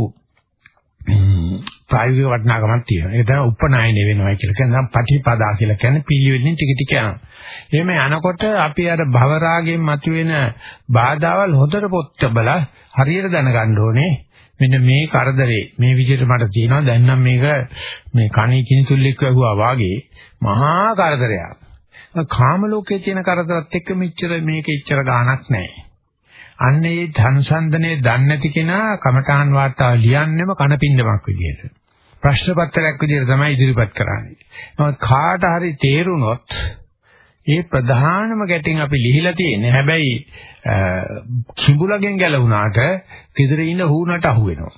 ප්‍රායෝගික වටිනාකමක් තියෙනවා. ඒක තමයි උපනායනය වෙනවා කියලා කියන්නේ. පටිපදා කියලා කියන්නේ පිළිවෙලින් ටික ටික යනවා. එහෙම යනකොට අපි අර භව රාගයෙන් මතුවෙන බාධාවල් හොඳට පොත් බලා හරියට දැනගන්න ඕනේ. මෙන්න මේ කරදරේ මේ විදිහට මට තියෙනවා. දැන් නම් මේක මේ කණේ කිනිතුල්ලෙක් වැහුවා වාගේ මහා කරදරයක්. කාම ලෝකයේ තියෙන කරදරත් එක්ක මෙච්චර මේක ඉච්චර ගාණක් නැහැ. අන්න ඒ ධනසන්දනේ දන්නේ නැති කෙනා කමඨාන් වාර්තාව ලියන්නෙම කනපින්දමක් විදියට. ප්‍රශ්න පත්‍රයක් විදියට තමයි ඉදිරිපත් කරන්නේ. නමුත් කාට හරි තේරුනොත් ඒ ප්‍රධානම ගැටින් අපි ලිහිලා තියෙන්නේ. හැබැයි කිඹුලගෙන් ගැලවුණාට කිදර ඉන්න හුණට අහු වෙනවා.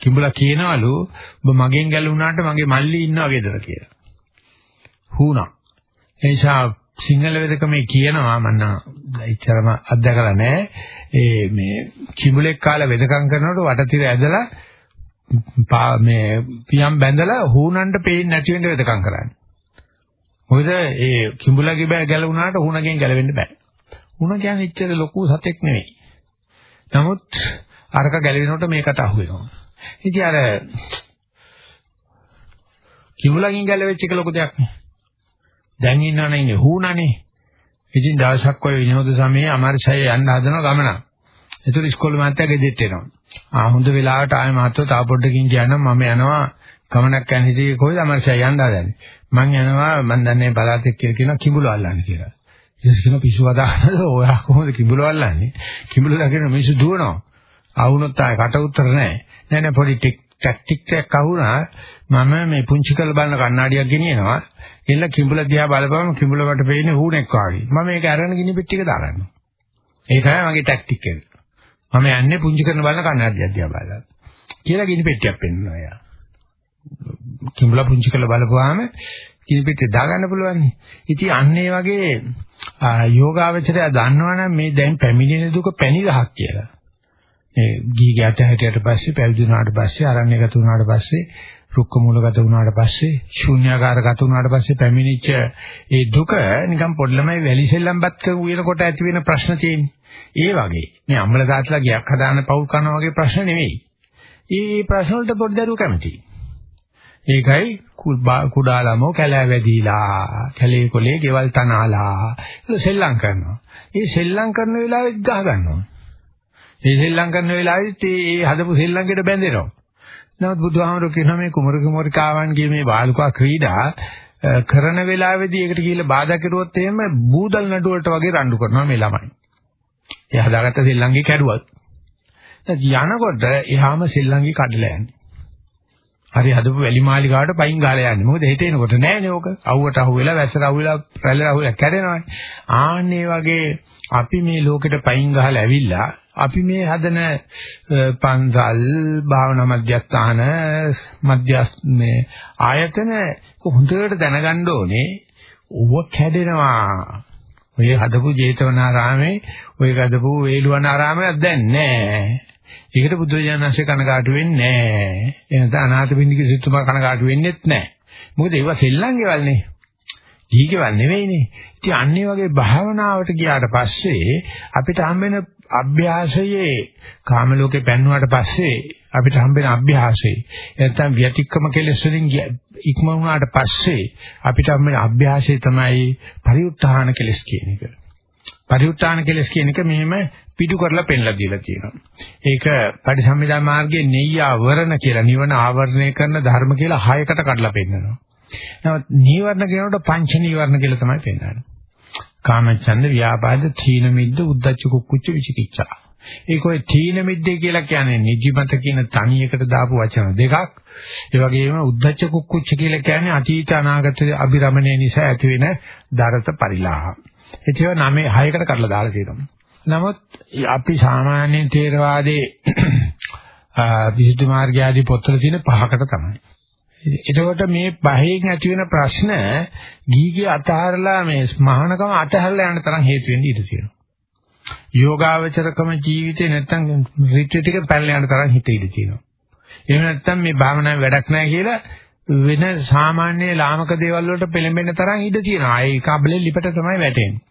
කිඹුලා කියනවලු ඔබ මගෙන් ගැලුණාට මගේ මල්ලි ඉන්නවා ගෙදර කියලා. හුණා. එනිසා සිංහල වෙදකමේ කියනවා මම ඉච්චරම අත්දකලා නැහැ. ඒ මේ කිඹුලෙක් කාලා වෙදකම් කරනකොට වටතිර ඇදලා මේ පියම් බැඳලා හුණන්ට පේන්නේ නැති වෙන්න වෙදකම් කරන්නේ. මොකද ඒ කිඹුලගේ බෑ ගැලුණාට හුණගෙන් ගැලවෙන්න බෑ. හුණ කියන්නේ ඉච්චර ලොකු සතෙක් නෙවෙයි. නමුත් අරක ගැලවෙනකොට මේකට අහු වෙනවා. ඉතින් අර කිඹුලගෙන් ගැලවෙච්ච එක ලොකු දෙයක් නේ. දැන් ඉන්නවනේ ඉන්නේ හුණනේ. ඉතින් දවසක් ඔය විනෝද සමයේ අමාරුසය යන්න හදන ගමන. ඒතර ඉස්කෝලේ මාත්‍යා ගෙදෙට්ට එනවා. ආ හොඳ වෙලාවට ආයෙ මාත්‍යා තා පොඩ්ඩකින් කියනවා මම යනවා ගමනක් යන හිතේ කොහෙද අමාරුසය යන්න හදන්නේ. මං යනවා මං දන්නේ බලාතෙක් කියලා කියනවා කිඹුල අල්ලන්න කියලා. ඊට කියන පිස්සු වදානද ඔයා කොහොමද කිඹුල අල්ලන්නේ? කිඹුල දකින මිනිස්සු දුවනවා. ආවුනොත් ආයෙ කට උතර නැහැ. නෑ නෑ පොඩි ටැක්ටික් එකක් අහුණා මම මේ පුංචි කරලා බලන කණ්ණාඩියක් ගෙනියනවා. එන්න කිඹුල දිහා බලපුවම කිඹුල මට පේන්නේ හුණෙක් වගේ. මම මේක අරගෙන ගිනි පෙට්ටියක දාගන්නවා. ඒ තමයි මගේ ටැක්ටික් එක. මම යන්නේ පුංචි කරන බලන කණ්ණාඩියක් දිහා බලලා. කියලා ගිනි පෙට්ටියක් පෙන්නනවා යා කිඹුල පුංචි කරලා බලපුවාම ගිනි පෙට්ටිය දාගන්න පුළුවන් ඉතින් අන්න ඒ වගේ යෝගාවචරය දන්නවනම් මේ දැන් පැමිණෙන දුක පැණි ගහක් කියලා. ඒ ගීගේ අතහැටියට පස්සේ පැවිදි වුණාට පස්සේ අරණ්‍යගත වුණාට පස්සේ රුක්ක මූලගත වුණාට පස්සේ ශූන්‍යාකාරගත වුණාට පස්සේ පැමිණිච්ච ඒ දුක නිකන් පොඩි ළමයි වැලි සෙල්ලම්පත් කරුවේනකොට ඇති වෙන ප්‍රශ්න තියෙන්නේ. ඒ වගේ. මේ අම්මල තාත්තලා ගියක් හදාන පවුල් කරනවා වගේ ප්‍රශ්න නෙවෙයි. ඒ ප්‍රශ්න වලට පොඩි දරුවෝ කැමතියි. ඒකයි කුඩා ළමෝ කැලෑ වැදීලා කැලේ කොලේ ගෙවල් තනාලා සෙල්ලම් කරනවා. ඒ සෙල්ලම් කරන වෙලාවෙත් ගහ ගන්නවා. මේ ශ්‍රී ලංකන් වෙලාවෙත් ඒ හදපු ශ්‍රී ලංකෙට බැඳෙනවා. නමුත් බුදුහාමරෝ කියනවා මේ කුමරු කුමරිකාවන්ගේ මේ බාලකා ක්‍රීඩා කරන වෙලාවේදී ඒකට කියලා බාධා කරුවොත් එහෙම බූදල් නඩු වලට වගේ රණ්ඩු කරනවා මේ ළමයි. ඒ හදාගත්ත ශ්‍රී ලංකේ කැඩුවත්. යනකොට එහාම ශ්‍රී ලංකේ කඩලා යන්නේ. හරි හදපු වැලි මාලිගාවට පයින් ගාලා යන්නේ. මොකද හෙට එනකොට නෑනේ ඕක. අවුවට අහු වෙලා වැස්සට අහු වෙලා රැල්ලට අහු වෙලා කැඩෙනවානේ. ආන්නේ වගේ අපි මේ ලෝකෙට පයින් ගහලා ඇවිල්ලා අපි මේ හදන පන්සල් භාවනා මධ්‍යස්ථාන මධ්‍යස් මේ ආයතන හොඳට දැනගන්න ඕනේ. ඌව කැඩෙනවා. ඔය හදපු ජේතවනාරාමේ ඔය හදපු වේළුවනාරාමයක් දැන් නැහැ ඒකට බුදුරජාණන්සේ කනකාටු වෙන්නේ නැහැ එනත අනාථපිණ්ඩික සිතුමා කනකාටු වෙන්නේත් නැහැ මොකද ඒවා සෙල්ලම් ගෙවල්නේ දීකවල් නෙවෙයිනේ. ඉතින් අන්නේ වගේ භාවනාවට ගියාට පස්සේ අපිට හම්බෙන අභ්‍යාසයේ කාම ලෝකේ පැන්නුවාට පස්සේ අපිට හම්බෙන අභ්‍යාසයේ නැත්නම් විතික්කම කෙලෙස් වලින් ඉක්ම වුණාට පස්සේ අපිට හම්බෙන අභ්‍යාසය තමයි පරිඋත්ථාන කෙලෙස් කියන එක. පරිඋත්ථාන කෙලෙස් කියන එක මෙහෙම පිටු කරලා පෙන්ලා දීලා තියෙනවා. ඒක පරිසම්මිදා මාර්ගයේ නෙය්‍යාවරණ කියලා නිවන ආවරණය කරන ධර්ම කියලා හයකට කඩලා පෙන්නනවා. නමුත් නීවරණ කියනකොට පංච නීවරණ කියලා තමයි පෙන්නන්නේ. කාමච්ඡන්ද ව්‍යාපාද තීන මිද්ද උද්ධච්ච කුක්කුච්ච විචිකිච්ඡා. ඒක ඔය තීන මිද්දේ කියලා කියන්නේ නිජමත කියන තනියකට දාපු වචන දෙකක්. ඒ වගේම උද්ධච්ච කුක්කුච්ච කියලා කියන්නේ අතීත අනාගත අභිරමණය නිසා ඇතිවෙන දරත පරිලාහ. ඒකව නමේ හයකට කඩලා දාලා තියෙනවා. නමුත් අපි සාමාන්‍යයෙන් තේරවාදයේ විසුද්ධි මාර්ගය ආදී පොත්වල තියෙන පහකට තමයි. එතකොට මේ පහෙන් ඇති වෙන ප්‍රශ්න ගීගේ අතහරලා මේ මහානකම අතහරලා යන තරම් හේතු වෙන්න ඉඩ තියෙනවා. යෝගාවචරකම ජීවිතේ නැත්තම් රිට්‍රීට් එක පැනලා යන තරම් හිත ඉඩ තියෙනවා. එහෙම නැත්තම් මේ භාවනාවේ වැඩක් නැහැ කියලා වෙන සාමාන්‍ය ලාමක දේවල් වලට පෙළඹෙන තරම් ඉඩ තියෙනවා. ඒ කබලේ ලිපට තමයි වැටෙන්නේ.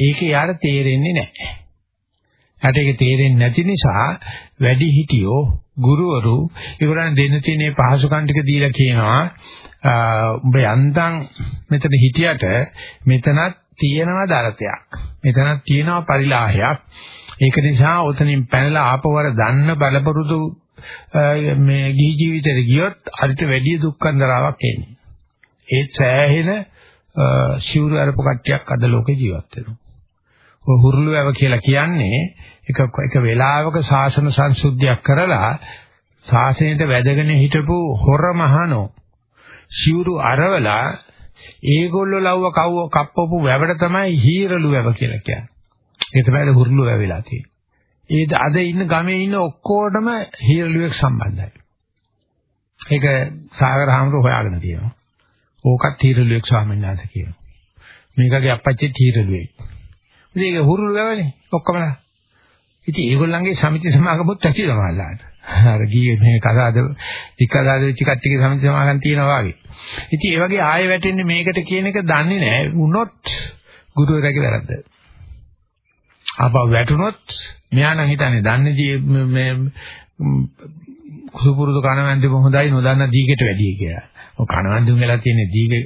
ඒක යාර තේරෙන්නේ නැහැ. යට ඒක තේරෙන්නේ නැති නිසා වැඩි හිටියෝ ගුරුවරු ඒගොල්ලන් දෙන්න තියෙන පහසුකම් ටික දීලා කියනවා. උඹ යන්තම් මෙතන හිටියට මෙතනත් තියෙනවා දරතයක්. මෙතනත් තියෙනවා පරිලාහයක්. ඒක නිසා උතනින් පැනලා ආපවර දන්න බලපරුදු මේ ගිහි ජීවිතේට ගියොත් අරිට වැඩි දුක්ඛන්දරාවක් එන්නේ. ඒ සෑහෙන සිවුරු අරපු කට්ටියක් අද ලෝකේ ජීවත් වෙනවා. ඔය හුරුළු වැව කියලා කියන්නේ එක එක වෙලාවක ශාසන සංසුද්ධියක් කරලා ශාසනයට වැදගෙන හිටපු හොර මහනෝ සිවුරු අරවලා ඒගොල්ලෝ ලව්ව කව්ව කප්පපු වැවට තමයි හීරළු වැව කියලා කියන්නේ. ඒ තමයි හුරුළු වැව වෙලා තියෙන්නේ. ඒ අද ඉන්න ගමේ ඉන්න ඔක්කොටම හීරළුවෙක් සම්බන්ධයි. ඒක සාගර හාමුදුරුවෝ හොයාගෙන තියෙනවා. ඕකත් තීරලුවෙක් ස්වාමීන් වහන්සේ කියනවා. මේකගේ අපච්චි තීරලුවෙක්. ඉතින් ඒක හුරුළු වැවනේ ඔක්කොමලා. ඉතින් ඒගොල්ලන්ගේ සමිති සමාගමොත් ඇති සමාල්ලාට. අර ගියේ මේ කසාද ටිකදාද වෙච්ච කට්ටියගේ සමිති සමාගම් තියෙනවා වගේ. ඉතින් ඒ වගේ ආයෙ වැටෙන්නේ මේකට කියන එක දන්නේ නැහැ. වුණොත් ගුරුවරයාගේ වැරද්ද. ආපහු වැටුනොත් මෙයා නම් හිතන්නේ දන්නේ මේ කුසුපුරුදු කණවැන්දෙම හොඳයි නොදන්න දීගෙට වැඩිය කියලා. ඔය කණවැන්දුන් වෙලා තියෙන දීගෙ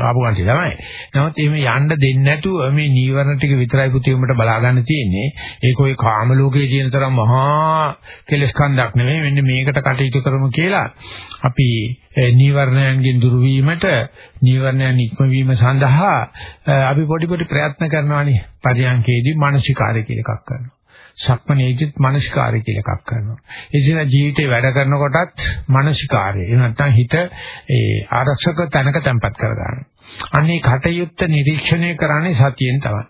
ආපු කන්ටි තමයි. නමුත් එහෙම යන්න දෙන්නේ නැතුව මේ නීවරණ ටික විතරයි පුතේ උඹට බලා ගන්න තියෙන්නේ. ඒක ඔය කාම ලෝකයේ තියෙන තරම් මහා කෙලස් කන්දක් නෙමෙයි. මෙන්න මේකට කටයුතු කරමු කියලා අපි නීවරණයන්ගෙන් දුරු වීමට නීවරණයන් ඉක්මවීම සඳහා අපි පොඩි පොඩි ප්‍රයත්න කරනවානේ. පරියන්කේදී මානසිකාරය කියලා එකක් කරනවා. සක්මනේදිත් මානසිකාරය කියලා එකක් කරනවා. ඒ නිසා ජීවිතේ වැඩ කරනකොටත් මානසිකාරය. එහෙම නැත්නම් හිත ඒ ආරක්ෂක තැනක තැම්පත් කරගන්න. අන්නේ කටයුත්ත නිරීක්ෂණය කරන්නේ සතියෙන් තමයි.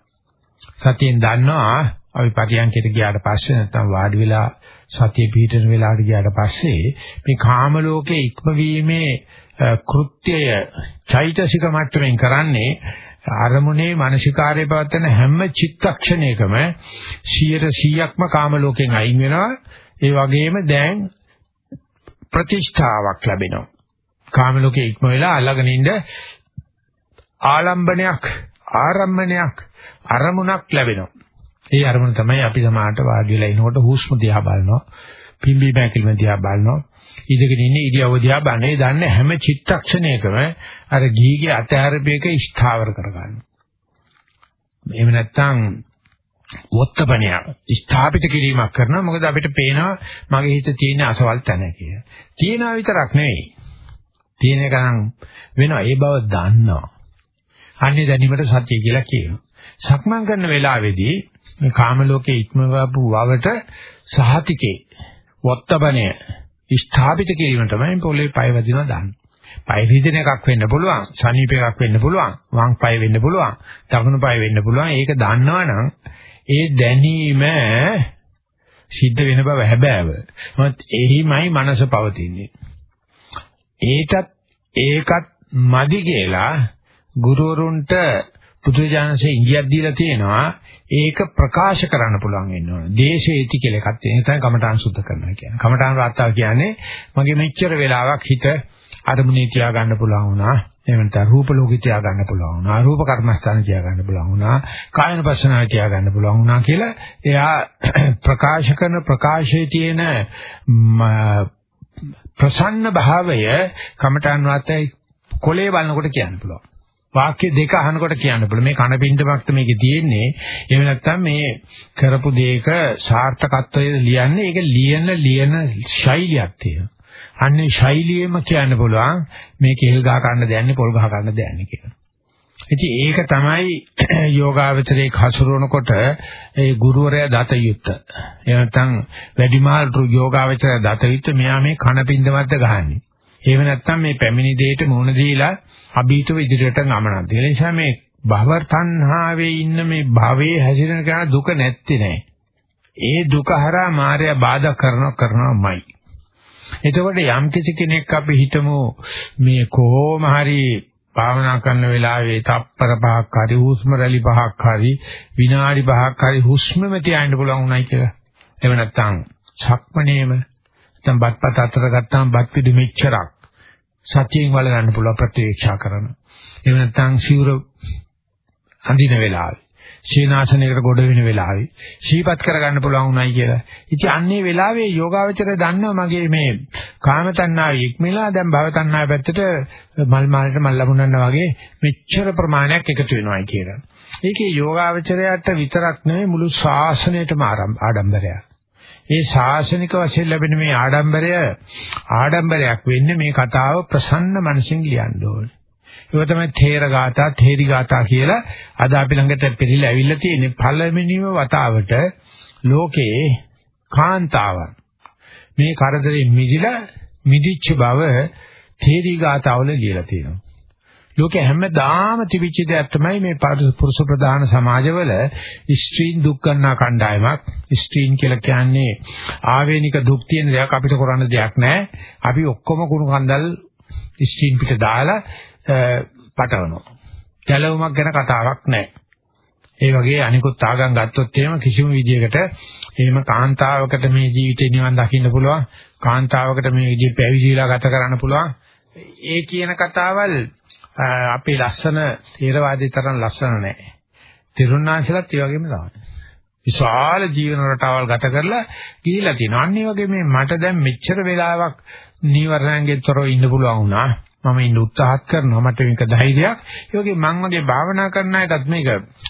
සතියෙන් දන්නවා අපි පරියන්කයට ගියාට පස්සේ නැත්නම් වාඩි වෙලා සතිය පිහිටන වෙලාවට ගියාට පස්සේ මේ කාම ලෝකයේ ඉක්මවීමේ කෘත්‍යය චෛතසික මට්ටමින් කරන්නේ අරමුණේ මානසිකාර්යය පවත්වන හැම චිත්තක්ෂණයකම 100%ක්ම කාම ලෝකෙන් අයින් වෙනවා. ඒ වගේම දැන් ප්‍රතිෂ්ඨාවක් ලැබෙනවා. කාම ලෝකේ ඉක්ම වෙලා අල්ලගෙන ඉන්න ආලම්බනයක්, ආරම්මණයක්, අරමුණක් ලැබෙනවා. ඒ අරමුණ තමයි අපි සමාහට වාඩි වෙලා ඉනකොට හුස්ම දිහා බලනවා. පිම්බි බැකිලිම දිහා බලනවා. ඉඳගෙන ඉන්නේ ඉරියව්ව දිහා බලන්නේ දන්න හැම චිත්තක්ෂණයකම අර ගීගේ අතහැරපේක ස්ථාවර කරගන්න. එහෙම නැත්නම් වොත්තපණිය ස්ථාපිත කිරීමක් කරනවා මොකද අපිට පේනවා මගේ හිත තියෙන අසවල් තැන කියලා. තියෙනා විතරක් නෙවෙයි. තියෙන එක නම් වෙනවා ඒ බව දන්නවා. අන්නේ දැනීමට සත්‍ය කියලා කියනවා. සක්මන් කරන වෙලාවේදී මේ කාම ලෝකයේ ඉක්මවපු වවට සහතිකේ වොත්තපණිය ස්ථාපිත කිරීම තමයි පොළේ පය වදිනවා දාන්නේ. පය රිදෙන එකක් වෙන්න පුළුවන්, සනීප එකක් වෙන්න පුළුවන්, වම් පය වෙන්න පුළුවන්, දකුණු පය වෙන්න පුළුවන්. ඒක දන්නවනම් ඒ දැනීම සිද්ධ වෙන බව හැබෑව. මොකද එහිමයි මනස පවතින්නේ. ඒකත් ඒකත් මදි කියලා ගුරුවරුන්ට පුදුජානසේ ඉංගියක් දීලා තියෙනවා ඒක ප්‍රකාශ කරන්න පුළුවන් වෙන්න ඕන. දේශේති කියලා එකක් තියෙන. තමයි කමඨාන් සුද්ධ කරනවා කියන්නේ. කමඨාන් වාර්තාව කියන්නේ මගේ මෙච්චර වෙලාවක් හිත අරමුණේ තියා ගන්න පුළුවන් වුණා. එහෙම නැත්නම් රූප ලෝකේ තියා ගන්න පුළුවන් වුණා. රූප කර්මස්ථාන තියා ගන්න පුළුවන් වුණා. කායන පස්සනාව තියා ගන්න පුළුවන් වුණා කියලා එයා ප්‍රකාශ කරන ප්‍රකාශයේ තියෙන ප්‍රසන්න භාවය කමඨාන් වාර්තාවේ කොලේ බලනකොට කියන්න පුළුවන්. වාක්‍ය දෙක අහනකොට කියන්න පුළුවන් මේ කන පින්ඩමක්ත මේකේ තියෙන්නේ එහෙම නැත්නම් මේ කරපු දෙයක සාර්ථකත්වය ලියන්නේ ඒක ලියන ලියන ශෛලියක් තියෙනවා අන්නේ ශෛලියෙම කියන්න පුළුවන් මේ කෙල් ගහ ගන්න දෙන්නේ පොල් ගහ ගන්න දෙන්නේ කියලා ඉතින් ඒක තමයි යෝගාවචරයේ හසුරවනකොට ඒ ගුරුවරයා දත යුත්ත. එහෙම නැත්නම් වැඩිමාල් යෝගාවචරය දත යුත්ත මෙයා මේ කන පින්දමත්ද ගහන්නේ. එහෙම නැත්නම් මේ පැමිණි දෙයට මුහුණ දීලා අභීතව ඉදිරියට ගමනක්. ඒ නිසා මේ භව තණ්හාවේ ඉන්න මේ භවයේ හැසිරෙන කෙනා දුක නැත්තේ නෑ. ඒ දුක හරහා මායя බාධා කරන කරනමයි. එතකොට යම් කිසි කෙනෙක් අපි හිතමු මේ කොහොම හරි භාවනා කරන වෙලාවේ තප්පර පහක් හරි හුස්ම රැලි පහක් හරි විනාඩි පහක් හරි හුස්මෙම තියාගෙන පුළුවන් උනායි කියලා. එහෙම නැත්නම් සක්මණේම නැත්නම් බත්පත් අතර ගත්තාම බත් පිටු මෙච්චරක් සතියෙන් වල ගන්න පුළුවන් ප්‍රත්‍යක්ෂා කරන. එහෙම නැත්නම් සිවුර අඳින වෙලාවේ, සීනාසනයකට ගොඩ වෙන වෙලාවේ ශීපත් කරගන්න පුළුවන් උනායි කියලා. ඉතින් අන්නේ වෙලාවේ යෝගාවචරය දන්නවා මගේ මේ කාම තණ්හාව ඉක්මලා දැන් භව තණ්හාව පැත්තට මල් මාලට මල් ලැබුණා වගේ මෙච්චර ප්‍රමාණයක් එකතු වෙනවායි කියලා. ඒකේ යෝගාවචරයට විතරක් නෙවෙයි මුළු ශාසනයටම ආඩම්බරයක්. ඒ ශාසනික වශයෙන් ලැබෙන මේ ආඩම්බරය ආඩම්බරයක් වෙන්නේ මේ කතාව ප්‍රසන්න මනසින් ලියන්න ඕනේ. ඒක තමයි තේර ගාථා, තේරි ගාථා කියලා අද අපි ළඟට පිළිලා ඇවිල්ලා තියෙන්නේ පළවෙනිම වතාවට ලෝකේ කාන්තාවන් මේ කරදරේ මිදිලා මිදිච්ච බව තේරි ගාථාවල ලියලා තියෙනවා. ලෝකේ හැමදාම තිබිච්ච දෙයක් තමයි මේ පුරුෂ ප්‍රධාන සමාජවල ස්ත්‍රීන් දුක් ගන්නා කණ්ඩායමක්. ස්ත්‍රීන් කියලා කියන්නේ ආවේනික දුක් තියෙන දෙයක් අපිට කරන්න දෙයක් නැහැ. අපි ඔක්කොම කුණු කන්දල් ස්ත්‍රීන් පිට දාලා පටවනවා. ගැලවුමක් ගැන කතාවක් නැහැ. ඒ වගේ අනිකුත් ආගම් ගත්තොත් එහෙම කිසිම විදියකට එහෙම කාන්තාවකට මේ ජීවිතේ නිවන් දකින්න පුළුවන් කාන්තාවකට මේ විදිහේ පැවිදිලා ගත කරන්න පුළුවන් ඒ කියන කතාවල් අපේ ලස්සන තේරවාදී තරම් ලස්සන නැහැ. තිරුණාංශලත් ඒ වගේම තමයි. විශාල ජීවන රටාවල් ගත කරලා ගිහිලා තියෙනවා. අන්න ඒ වගේ මේ මට දැන් මෙච්චර වෙලාවක් නීවරණයෙන් තොරව ඉන්න පුළුවන් වුණා. මම ඉන්න උත්සාහත් කරනවා මට මේක ධෛර්යයක්. ඒ වගේ මං වගේ භාවනා කරන අයටත් මේක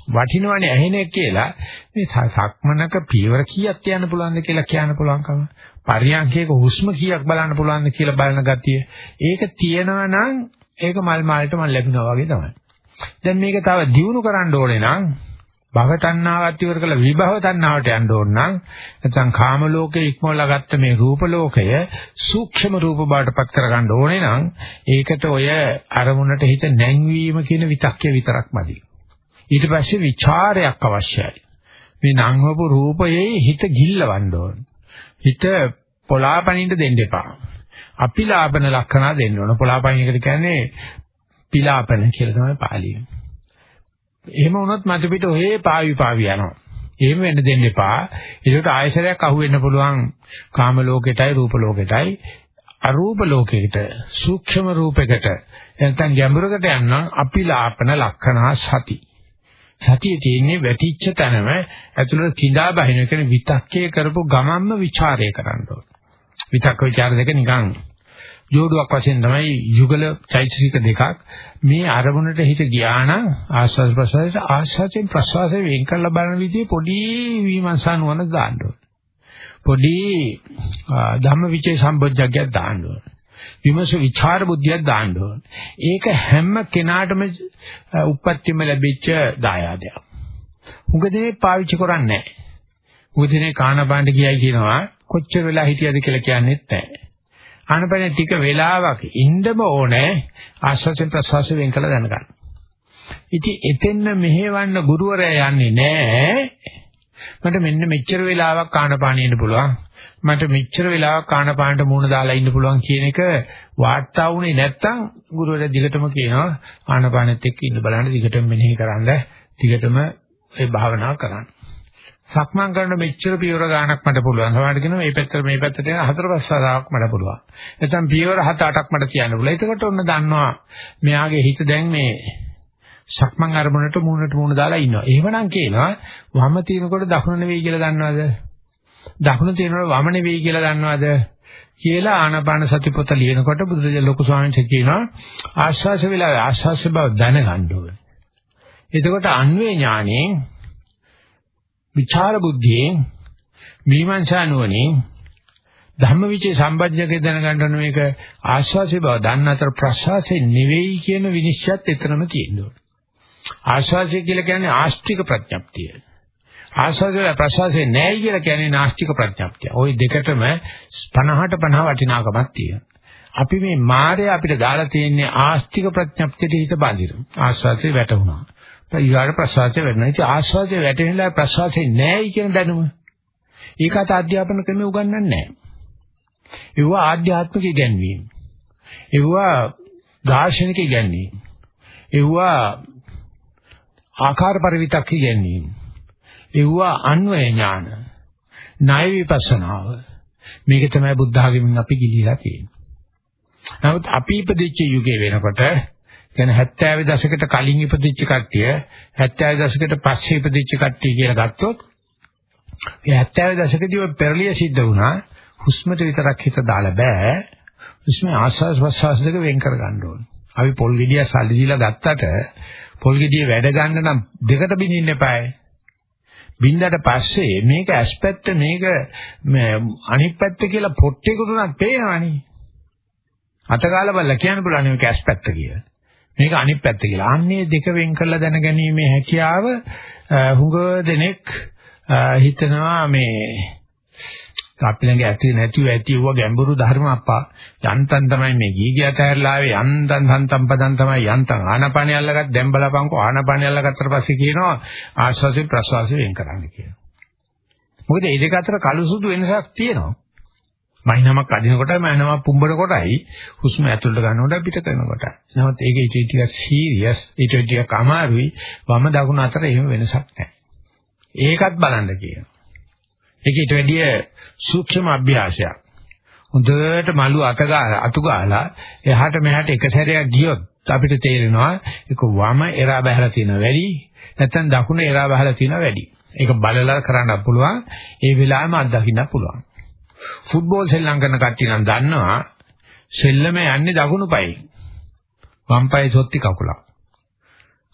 වටිනවනේ ඇහෙන්නේ කියලා මේ සක්මනක පියවර කීයක් තියන්න පුළුවන්ද කියලා කියන්න පුළුවන්කම. පරියන්කේක හුස්ම කීයක් බලන්න පුළුවන්ද කියලා බලන ගතිය. ඒක තියෙනවා නම් ඒක මල් මාලට මල් ලැබුණා වගේ තමයි. දැන් මේක තව දියුණු කරන්න ඕනේ නම් භව තණ්හාවත් ඉවර කළ විභව තණ්හාවට යන්න ඕන නම් නැත්නම් කාම ලෝකේ ඉක්මවලා ගත්ත මේ රූප ලෝකය සූක්ෂම රූප බාටපත් කරගන්න ඕනේ නම් ඒකට ඔය අරමුණට හිත නැංවීම කියන විතක්කේ විතරක් මදි. ඊට පස්සේ ਵਿਚාරයක් අවශ්‍යයි. මේ නංවපු රූපයේ හිත ගිල්ලවන්න ඕන. හිත පොලාපනින්න දෙන්න එපා. අපිලාපන ලක්ෂණ දෙන්න ඕන. පොලාපනින එකට කියන්නේ පිලාපන කියලා තමයි පාලියේ. එහෙම වුණොත් මතු පිට ඔහේ පාවි පාවි යනවා. එහෙම වෙන්න දෙන්න එපා. ඒකට ආයශරයක් අහු වෙන්න පුළුවන් කාම ලෝකෙටයි රූප ලෝකෙටයි අරූප ලෝකයකට සූක්ෂම රූපයකට නැත්නම් ගැඹුරකට යන්න අපිලාපන ලක්ෂණා සති. සතිය තියෙන්නේ වැටිච්ච තැනම ඇතුළට කිඳා බහින කියන විතක්කේ කරපු ගමම්ම ਵਿਚාරය කරන්න ඕන. විතක්ක ਵਿਚාර දෙක නිකන් ජෝඩුවක් වශයෙන් තමයි යුගල චෛතසික දෙකක් මේ අරමුණට හිත ගියා නම් ආස්වාද ප්‍රසවාස ආස්වාදයෙන් ප්‍රසවාසයෙන් වෙන් කරලා බලන විදිහේ පොඩි විමර්ශන නුවණ දාන්න ඕනේ. පොඩි ධම්මවිචේ සම්බොජ්ජග්ගයක් දාන්න ඕනේ. විමර්ශ විචාර බුද්ධියක් දාන්න ඕනේ. ඒක හැම කෙනාටම උප්පත්තියම ලැබිච්ච දායාදයක්. උගදේ පාවිච්චි කරන්නේ නැහැ. උගදේ කානපාණ්ඩ කියයි කියනවා කොච්චර වෙලා හිටියද කියලා කියන්නේත් නැහැ. ආනපන ටික වෙලාවක් ඉන්නම ඕනේ ආශ්වාසයෙන් ප්‍රශ්වාසයෙන් වෙන් කළ දැනගන්න. ඉතින් එතෙන්න මෙහෙවන්න ගුරුවරයා යන්නේ නැහැ. මට මෙන්න මෙච්චර වෙලාවක් ආනපානෙ ඉන්න පුළුවන්. මට මෙච්චර වෙලාවක් ආනපානට මූණ දාලා ඉන්න පුළුවන් කියන එක වාර්තා වුණේ නැත්තම් ගුරුවරයා දිගටම කියනවා ආනපානෙත් එක්ක ඉන්න බලන්න දිගටම මෙනෙහි කරන්න. දිගටම ඒ භාවනාව කරන්න. සක්මන් කරන මෙච්චර පියවර ගාණක් මට පුළුවන්. සමහරට කියනවා මේ පැත්තට මේ පැත්තට යන හතර පහ සාරාවක් මට පුළුවන්. නැත්නම් පියවර හත අටක් මට කියන්න පුළුවන්. එතකොට ඔන්න දන්නවා මෙයාගේ හිත දැන් මේ සක්මන් අරමුණට මූණට මූණ දාලා ඉන්නවා. එහෙමනම් කියනවා වම තිනකොට දකුණ නෙවෙයි කියලා දන්නවද? දකුණ තිනකොට වම නෙවෙයි කියලා දන්නවද? කියලා ආනාපාන සති පොත ලියනකොට බුදුරජාණන් ලොකු ස්වාමීන් වහන්සේ කියනවා ආශ්වාස වෙලාවේ ආශ්වාස බව දැනගන්න ඕනේ. එතකොට අන්වේ ඥාණයෙන් විචාර බුද්ධියෙන් මීමන්සා නුවණින් ධම්මවිචේ සම්බන්ධකේ දැනගන්න මේක ආස්වාසේ බව දන්න අතර ප්‍රසවාසේ නෙවෙයි කියන විනිශ්චයත් එතරම් තියෙනවා. ආස්වාසේ කියලා කියන්නේ ආස්තික ප්‍රඥප්තිය. ආස්වාසේ ප්‍රසවාසේ නැහැ කියලා කියන්නේ නාස්තික ප්‍රඥප්තිය. ওই දෙකටම 50ට 50 වටිනාකමක් තියෙනවා. අපි මේ මාය අපිට දාලා තියෙන්නේ ආස්තික ප්‍රඥප්තියට හිත බඳිරු. ආස්වාසේ වැටුණා. ඊගාට ප්‍රසවාසය වෙනවා. ඉතින් ආශ්වාසය වැටෙනලා ප්‍රසවාසය නෑයි කියන දැනුම. ඒකට අධ්‍යාපන ක්‍රමෙ උගන්වන්නේ නෑ. ඒව ආධ්‍යාත්මික ඉගැන්වීම. ඒව දාර්ශනික ඉගැන්වීම. ඒව ආකාර පරිවිතක් ඉගැන්වීම. ඒව අන්වය ඥාන. ණය විපස්සනාව. මේක තමයි බුද්ධ ආගමෙන් අපි ගිලිලා තියෙන්නේ. නමුත් අපි ඉපදිච්ච යුගයේ වෙනකොට කියන්නේ 70 දශකයට කලින් ඉපදිච්ච කට්ටිය 70 දශකයට පස්සේ ඉපදිච්ච කට්ටිය කියලා ගත්තොත් මේ 70 දශකදී ඔය පෙරලිය සිද්ධ වුණා හුස්මට විතරක් හිත දාලා බෑ හුස්ම ආස්වාස් ප්‍රස්වාස් දෙක වෙන් කර ගන්න ඕනේ. අපි පොල් ගෙඩිය සල්ලි දීලා ගත්තට පොල් ගෙඩිය වැඩ ගන්න නම් දෙකට බින්දින්න එපායි. බින්දට පස්සේ මේක ඇස්පැත්ත මේක අනිත් පැත්ත කියලා පොට්ටේකට උනත් පේනවනේ. අතගාලා බලලා කියන්න පුළුවන් මේක ඇස්පැත්ත කියලා. මේක අනිත් පැත්ත කියලා. අන්නේ දෙක වෙන් කරලා දැනගැනීමේ හැකියාව හුඟ දෙනෙක් හිතනවා මේ අපි ළඟ ඇති නැතිව ඇති වූ ගැඹුරු ධර්ම අප්පා යන්තම් තමයි මේ ගීගයට ඇරලා ආවේ යන්තම් සන්තම් පදන් තමයි යන්තම් ආනපනිය අල්ලගත් දැන් බලපංකෝ ආනපනිය අල්ලගත්තට පස්සේ කියනවා ආශ්වාසයෙන් ප්‍රශ්වාසයෙන් වෙන් කරන්න කියලා. මොකද මේ දෙක අතර කළු සුදු වෙනසක් තියෙනවා. මයින්මක් අදිනකොට මයින්මක් පුම්බන කොටයි හුස්ම ඇතුළට ගන්නකොට පිට කරනකොට. නමුත් ඒක ඊට ටිකක් සීරියස් ඊට ටිකක් අමාරුයි වම දකුණ අතර එහෙම වෙනසක් නැහැ. ඒකත් බලන්න කියනවා. ඒක ඊට වැඩිය සූක්ෂම අභ්‍යාසයක්. හොඳට මලු අත ගාලා අතු ගාලා එහාට මෙහාට එක සැරයක් ගියොත් අපිට තේරෙනවා ඒක වම එරා බහලා තියෙන වැඩි නැත්නම් දකුණ එරා බහලා තියෙන වැඩි. ඒක බලලා කරන්න පුළුවන්. ඒ වෙලාවෙම අත්දකින්න පුළුවන්. ෆුට්බෝල් සෙල්ලම් කරන කට්ටිය නම් දන්නවා සෙල්ලම යන්නේ දකුණු පයි. වම් පයි සොත්ති කකුලක්.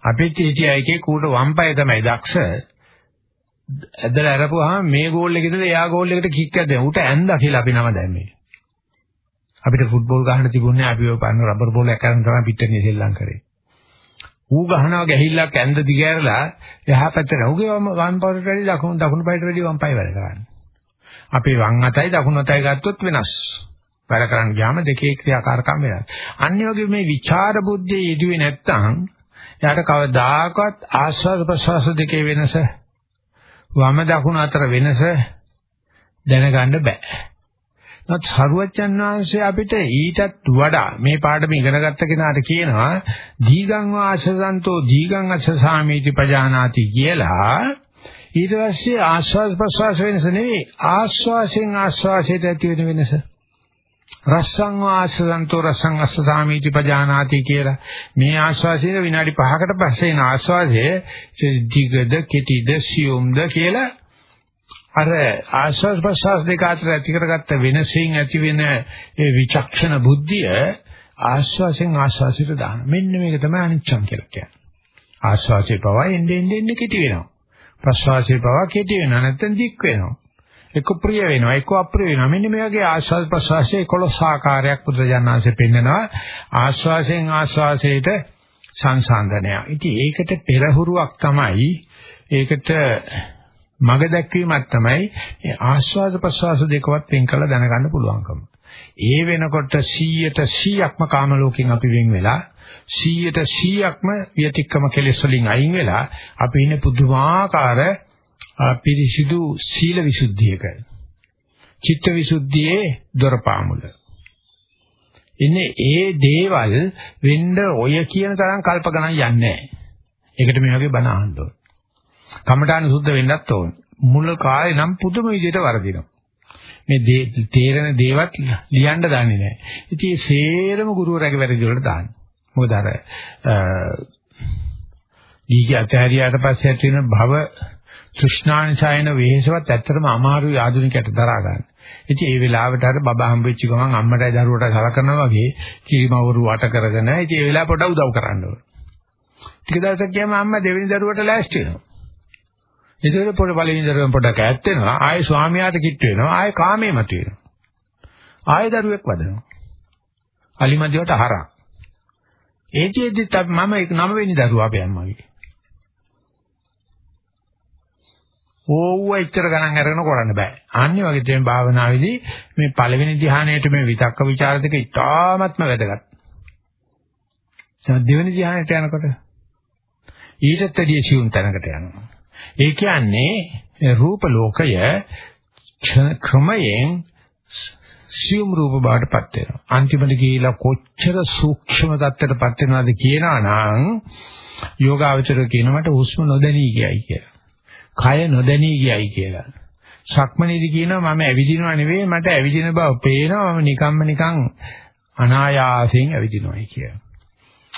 අපිට හිටිය එකේ කූට වම් පය තමයි දක්ෂ. ඇදලා අරපුවාම මේ ගෝල් එකේද එයා ගෝල් එකට කික් එකක් දෙන. උට ඇන්දා කියලා අපි නම දැම්මේ. අපිට ෆුට්බෝල් ගහන්න තිබුණේ අපි ඔය පන්න රබර් බෝලයක් අරන් තමයි පිටන්නේ සෙල්ලම් කරේ. ඌ ගහනවා ගැහිල්ලක් ඇඳ දිගෑරලා එහා පැත්තට ඌගේ වම් පාරට වැඩි දකුණු දකුණු පාරට වැඩි වම් පාය වැඩ කරන්නේ. අපේ වම් අතයි දකුණු අතයි ගත්තොත් වෙනස්. වැඩ කරන්න ගියාම දෙකේ ක්‍රියාකාරකම් වෙනස්. අනිත් වගේ මේ විචාර බුද්ධිය යෙදුවේ නැත්තම් එයාට කවදාකවත් ආස්වාද ප්‍රසවාස දෙකේ වෙනස වම දකුණු අතර වෙනස දැනගන්න බෑ. නමුත් සරුවච්චන් වහන්සේ අපිට ඊටත් වඩා මේ පාඩම ඉගෙන ගත්ත කෙනාට කියනවා දීගං වාසසන්තෝ දීගං අස්සසාමීති පජානාති කියලා ඊට පස්සේ ආස්වාද ප්‍රසවාස වෙනස නෙවෙයි ආස්වාසෙන් ආස්වාසයට ඇති වෙන වෙනස රස්සං වාසසන්තෝ රස්සං අස්සසාමීති පජානාති කියලා මේ ආස්වාසයේ විනාඩි 5කට පස්සේ එන ආස්වාදයේ දිගද කෙටිද සියුම්ද කියලා අර ආස්වාද ප්‍රසවාස දෙක අතර ඇති කරගත්ත වෙනසින් ඇති වෙන ඒ විචක්ෂණ බුද්ධිය ආස්වාසෙන් ආස්වාසයට දාන. මෙන්න මේක තමයි අනිච්චම් කියලා කියන්නේ. ආස්වාසේ පවා එන්නේ එන්නේ කෙටි වෙනවා. ප්‍රසවාසයේ පවා කෙටි වෙනවා නැත්නම් දික් වෙනවා. එක්ක ප්‍රිය වෙනවා එක්ක අප්‍රිය වෙනවා. මෙන්න මේ වගේ ආස්වාද ප්‍රසවාසයේ 11 ආකාරයක් බුදුජානනාංශයෙන් පෙන්නනවා. ආස්වාසෙන් ආස්වාසයට සංසන්දනය. ඉතින් ඒකට පෙරහුරුවක් තමයි ඒකට මග දැක්වීමක් තමයි මේ ආස්වාද ප්‍රසවාස දෙකවත් වෙන් කරලා දැනගන්න පුළුවන්කම. ඒ වෙනකොට 100ට 100ක්ම කාම ලෝකෙන් අපි වෙන් වෙලා 100ට 100ක්ම විතික්කම කෙලෙස් වලින් අයින් වෙලා අපි ඉන්නේ පුදුමාකාර පිරිසිදු සීල විසුද්ධියක. චිත්ත විසුද්ධියේ දොරපාමුල. ඉන්නේ ඒ දේවල් වෙන්න ඔය කියන තරම් කල්ප ගණන් යන්නේ නැහැ. ඒකට මේ වගේ බණ අහන්න ඕන. කමඨාන සුද්ධ වෙන්නත් ඕන. මුල කාලේ නම් පුදුම විදිහට වර්ධිනවා. මේ තේරෙන දේවත් ලියන්න දන්නේ නැහැ. ඉතින් ඒ සේරම ගුරුවරයාගේ වැරදි වලට දාන්න. මොකද අර දීගේ අතහැරියාට පස්සේ ඇති වෙන භව තෘෂ්ණාංශයන වෙහෙසවත් ඇත්තටම අමාරුයි ආධුනිකයට දරා ගන්න. ඉතින් ඒ වෙලාවට අර බබා හම්බෙච්ච ගමන් අම්මටයි දරුවට සලකනවා වගේ කිරිමවරු වට කරගෙන ඉතින් ඒ වෙලාව පොඩ උදව් කරන්න ඕන. ටික දවසක් ගියාම අම්මා දෙවෙනි දරුවට ලෑස්ති වෙනවා. ඒකේ පොඩ පළවෙනි දරුවෙන් පොඩක් ඈත් වෙනවා. ආයේ ස්වාමියාට කිට් වෙනවා. ආයේ කාමේ මත වෙනවා. ආයේ දරුවෙක් වදනවා. අලිමදිවට හරක්. ඒ ජීවිතත් මම නම වෙනි දරුවා අපේ අම්මගේ. ඕව එච්චර ගණන් අරගෙන කරන්න බෑ. අන්නේ වගේ තමයි භාවනාවේදී මේ පළවෙනි ධ්‍යානයේට මේ විතක්ක ਵਿਚාර දෙක ඉතාමත්ම වැදගත්. දෙවෙනි ධ්‍යානයට යනකොට ඊටත් වැඩිය සියුම් තැනකට යනවා. ඒ කියන්නේ රූප ලෝකය ක්‍රමයෙන් සියුම් රූප බවටපත් වෙනවා. අන්තිමට ගිහිලා කොච්චර සූක්ෂම தත්තරපත් වෙනවද කියනා නම් යෝගාවචර කියන මට හුස්ම නොදැනී ගියයි කියලා. කය නොදැනී ගියයි කියලා. සක්මනේදී කියනවා මම ඇවිදිනවා නෙවෙයි මට ඇවිදින බව පේනවා මම නිකම්ම නිකං අනායාසයෙන් ඇවිදිනවායි කියලා.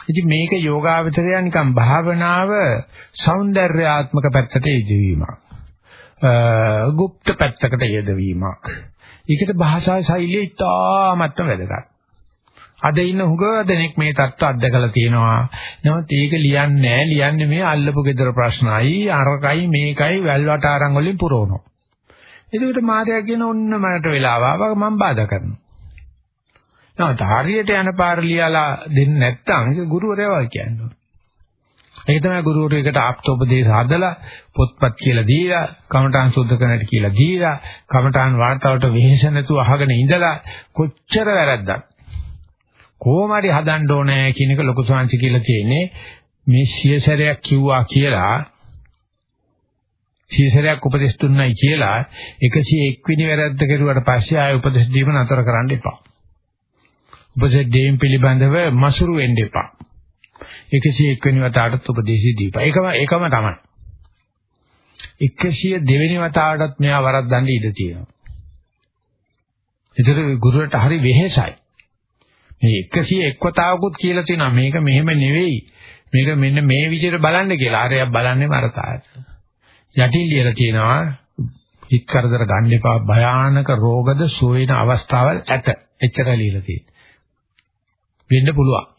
ඉතින් මේක යෝගාවචරය නිකම් භාවනාව సౌందర్యාත්මක පැත්තට ඉදවීමක්. අ গুপ্ত පැත්තකට යදවීමක්. ඒකට භාෂා ශෛලිය ඉතාමත්ම වැදගත්. අද ඉන්න හුඟ දෙනෙක් මේ தত্ত্ব අත්දකලා තියෙනවා. නමුත් ඒක ලියන්නේ නැහැ. ලියන්නේ මේ අල්ලපු gedara ප්‍රශ්නයි, අරකයි මේකයි වැල්වට ආරං වලින් පුරවනවා. එතකොට මාතයා කියන ඔන්න මට වෙලාව ආවා මම බාධා කරනවා. නමුත් හරියට යන පාර ලියලා දෙන්නේ නැත්නම් ඒක ගුරුවරයා වගේ කියනවා. ඒක තමයි ගුරුවරයෙකුට ආප්තෝපදේශ හදලා පොත්පත් කියලා දීලා කමඨාන් සුද්ධ කරන්නට කියලා දීලා කමඨාන් වාර්තාවට වෙහෙස නැතුව අහගෙන ඉඳලා කොච්චර වැරද්දක් කොහොම හරි හදන්න ඕනේ කියන එක ලොකු සංසි කියලා තියෙන්නේ මේ සියසරයක් කිව්වා කියලා සියසරයක් උපදෙස් දුන්නයි කියලා 101 වෙනි වැරද්ද කෙරුවට පස්සේ ආය උපදෙස් දීම නතර කරන්න එපා. උපදෙස් දීම පිළිබඳව මසුරු වෙන්න එපා. 101 වෙනි වතාවටත් උපදේශي දීපා. ඒකම ඒකම තමයි. 102 වෙනි වතාවටත් මෙයා වරද්දන්න ඉඩ තියෙනවා. ඒතර ගුරුවරට හරි වෙහෙසයි. මේ 101 වතාවකුත් කියලා තියෙනවා මේක මෙහෙම නෙවෙයි. මේක මෙන්න මේ විදිහට බලන්න කියලා. ආරයක් බලන්නේ මරතාවට. යටින් ලියලා තියෙනවා හිත කරදර ගන්න එපා භයානක රෝගද සුවේන අවස්ථාවල් ඇත. එච්චර ලියලා තියෙන්නේ. වෙන්න පුළුවන්.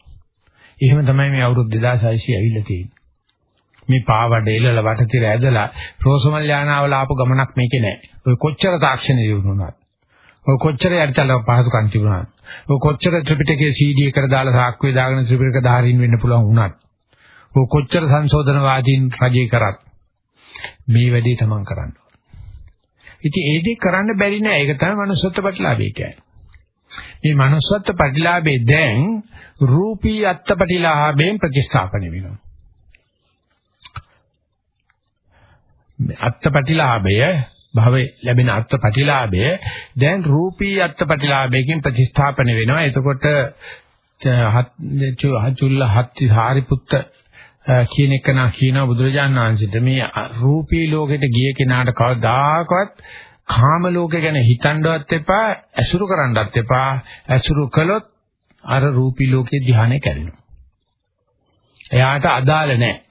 එහෙම තමයි මේ අවුරුදු 2600 ඇවිල්ලා තියෙන්නේ. මේ පාවඩ එලල වටතිර ඇදලා රෝසමල් යානාවල ආපු ගමනක් මේකේ නැහැ. ඔය කොච්චර තාක්ෂණය දිනුනොත්. ඔය කොච්චර යටිතල පහසුකම් තිබුණාද. ඔය කොච්චර ත්‍රිපිටකයේ CD එකට දාලා සාක්කුවේ දාගෙන ත්‍රිපිටක ධාරීන් වෙන්න පුළුවන් වුණත්. ඔය කොච්චර සංශෝධනවාදීන් රජේ කරත් මේ වැඩේ තමන් කරන්න ඉතින් ඒ දේ කරන්න බැරි නෑ. ඒක තමයි manussත්ත්ව ප්‍රතිලාභය කියන්නේ. මේ manussත්ත්ව ප්‍රතිලාභේ දැන් රූපී අත්පටිලාභයෙන් ප්‍රතිස්ථාපන වෙනවා. අත්පටිලාභය භවයේ ලැබෙන අත්පටිලාභය දැන් රූපී අත්පටිලාභයෙන් ප්‍රතිස්ථාපන වෙනවා. එතකොට චුල්ල හත්ති සාරිපුත්ත කියන එක නා කියනවා බුදුරජාණන් වහන්සේට මේ රූපී ලෝකෙට ගිය කෙනාට කවදාකවත් කාම ලෝකේ ගැන හිතන්නවත් එපා ඇසුරු කරන්නවත් එපා ඇසුරු කළොත් අර රූපී ලෝකේ ධ්‍යානෙ කැඩෙනවා එයාට අදාළ නැහැ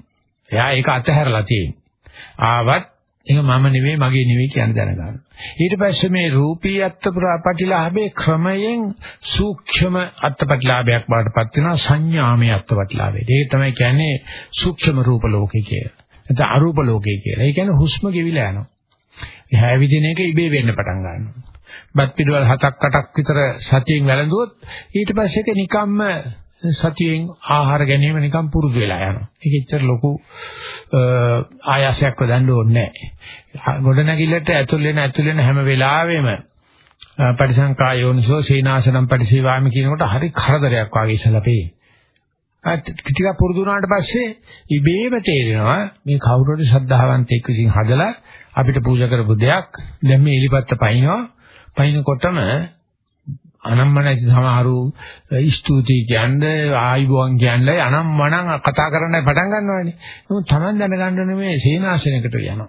එයා ඒක අතහැරලා තියෙනවා ආවත් ඒක මම නෙවෙයි මගේ නෙවෙයි කියන දැනගන්න. ඊට පස්සේ මේ රූපී අත්පටිලාභේ ක්‍රමයෙන් සූක්ෂම අත්පටිලාභයක් බාටපත් වෙනවා සංඥාමය අත්පටිලාභේ. ඒක තමයි කියන්නේ සූක්ෂම රූප ලෝකේ කියලා. නැත්නම් අරූප ලෝකේ කියලා. ඒ කියන්නේ හුස්ම ගෙවිලා යනවා. හැවිදින එක ඉබේ වෙන්න පටන් ගන්නවා. බත් පිටවල් හතක් අටක් විතර සතියෙන් වැළඳුවොත් ඊට පස්සේ ඒක නිකම්ම සතියෙන් ආහාර ගැනීම නිකන් පුරුදු වෙලා යනවා. ඒක එච්චර ලොකු ආයාසයක් වදන්න ඕනේ නැහැ. ගොඩනැගිල්ලට ඇතුල් වෙන ඇතුල් වෙන හැම වෙලාවෙම පරිසංකායෝනසෝ සීනාසනම් පරිසීවාමි කියනකොට හරි කරදරයක් වගේ ඉස්සලා පේන්නේ. ටිකක් පුරුදු වුණාට පස්සේ ඉබේම තේරෙනවා මේ කවුරුහරි ශ්‍රද්ධාවන්තෙක් විසින් හදලා අපිට පූජා කරපු දෙයක් දැන් මේ එලිපත්ත පයින්නවා පයින්නකොටම අනම්මනයි සමහරු ස්තුති කියන්නේ ආයිබෝන් කියන්නේ අනම්මනම් කතා කරන්නයි පටන් ගන්නවානේ. නමුත් Taman දැනගන්න ඕනේ සේනාසනයකට යනවා.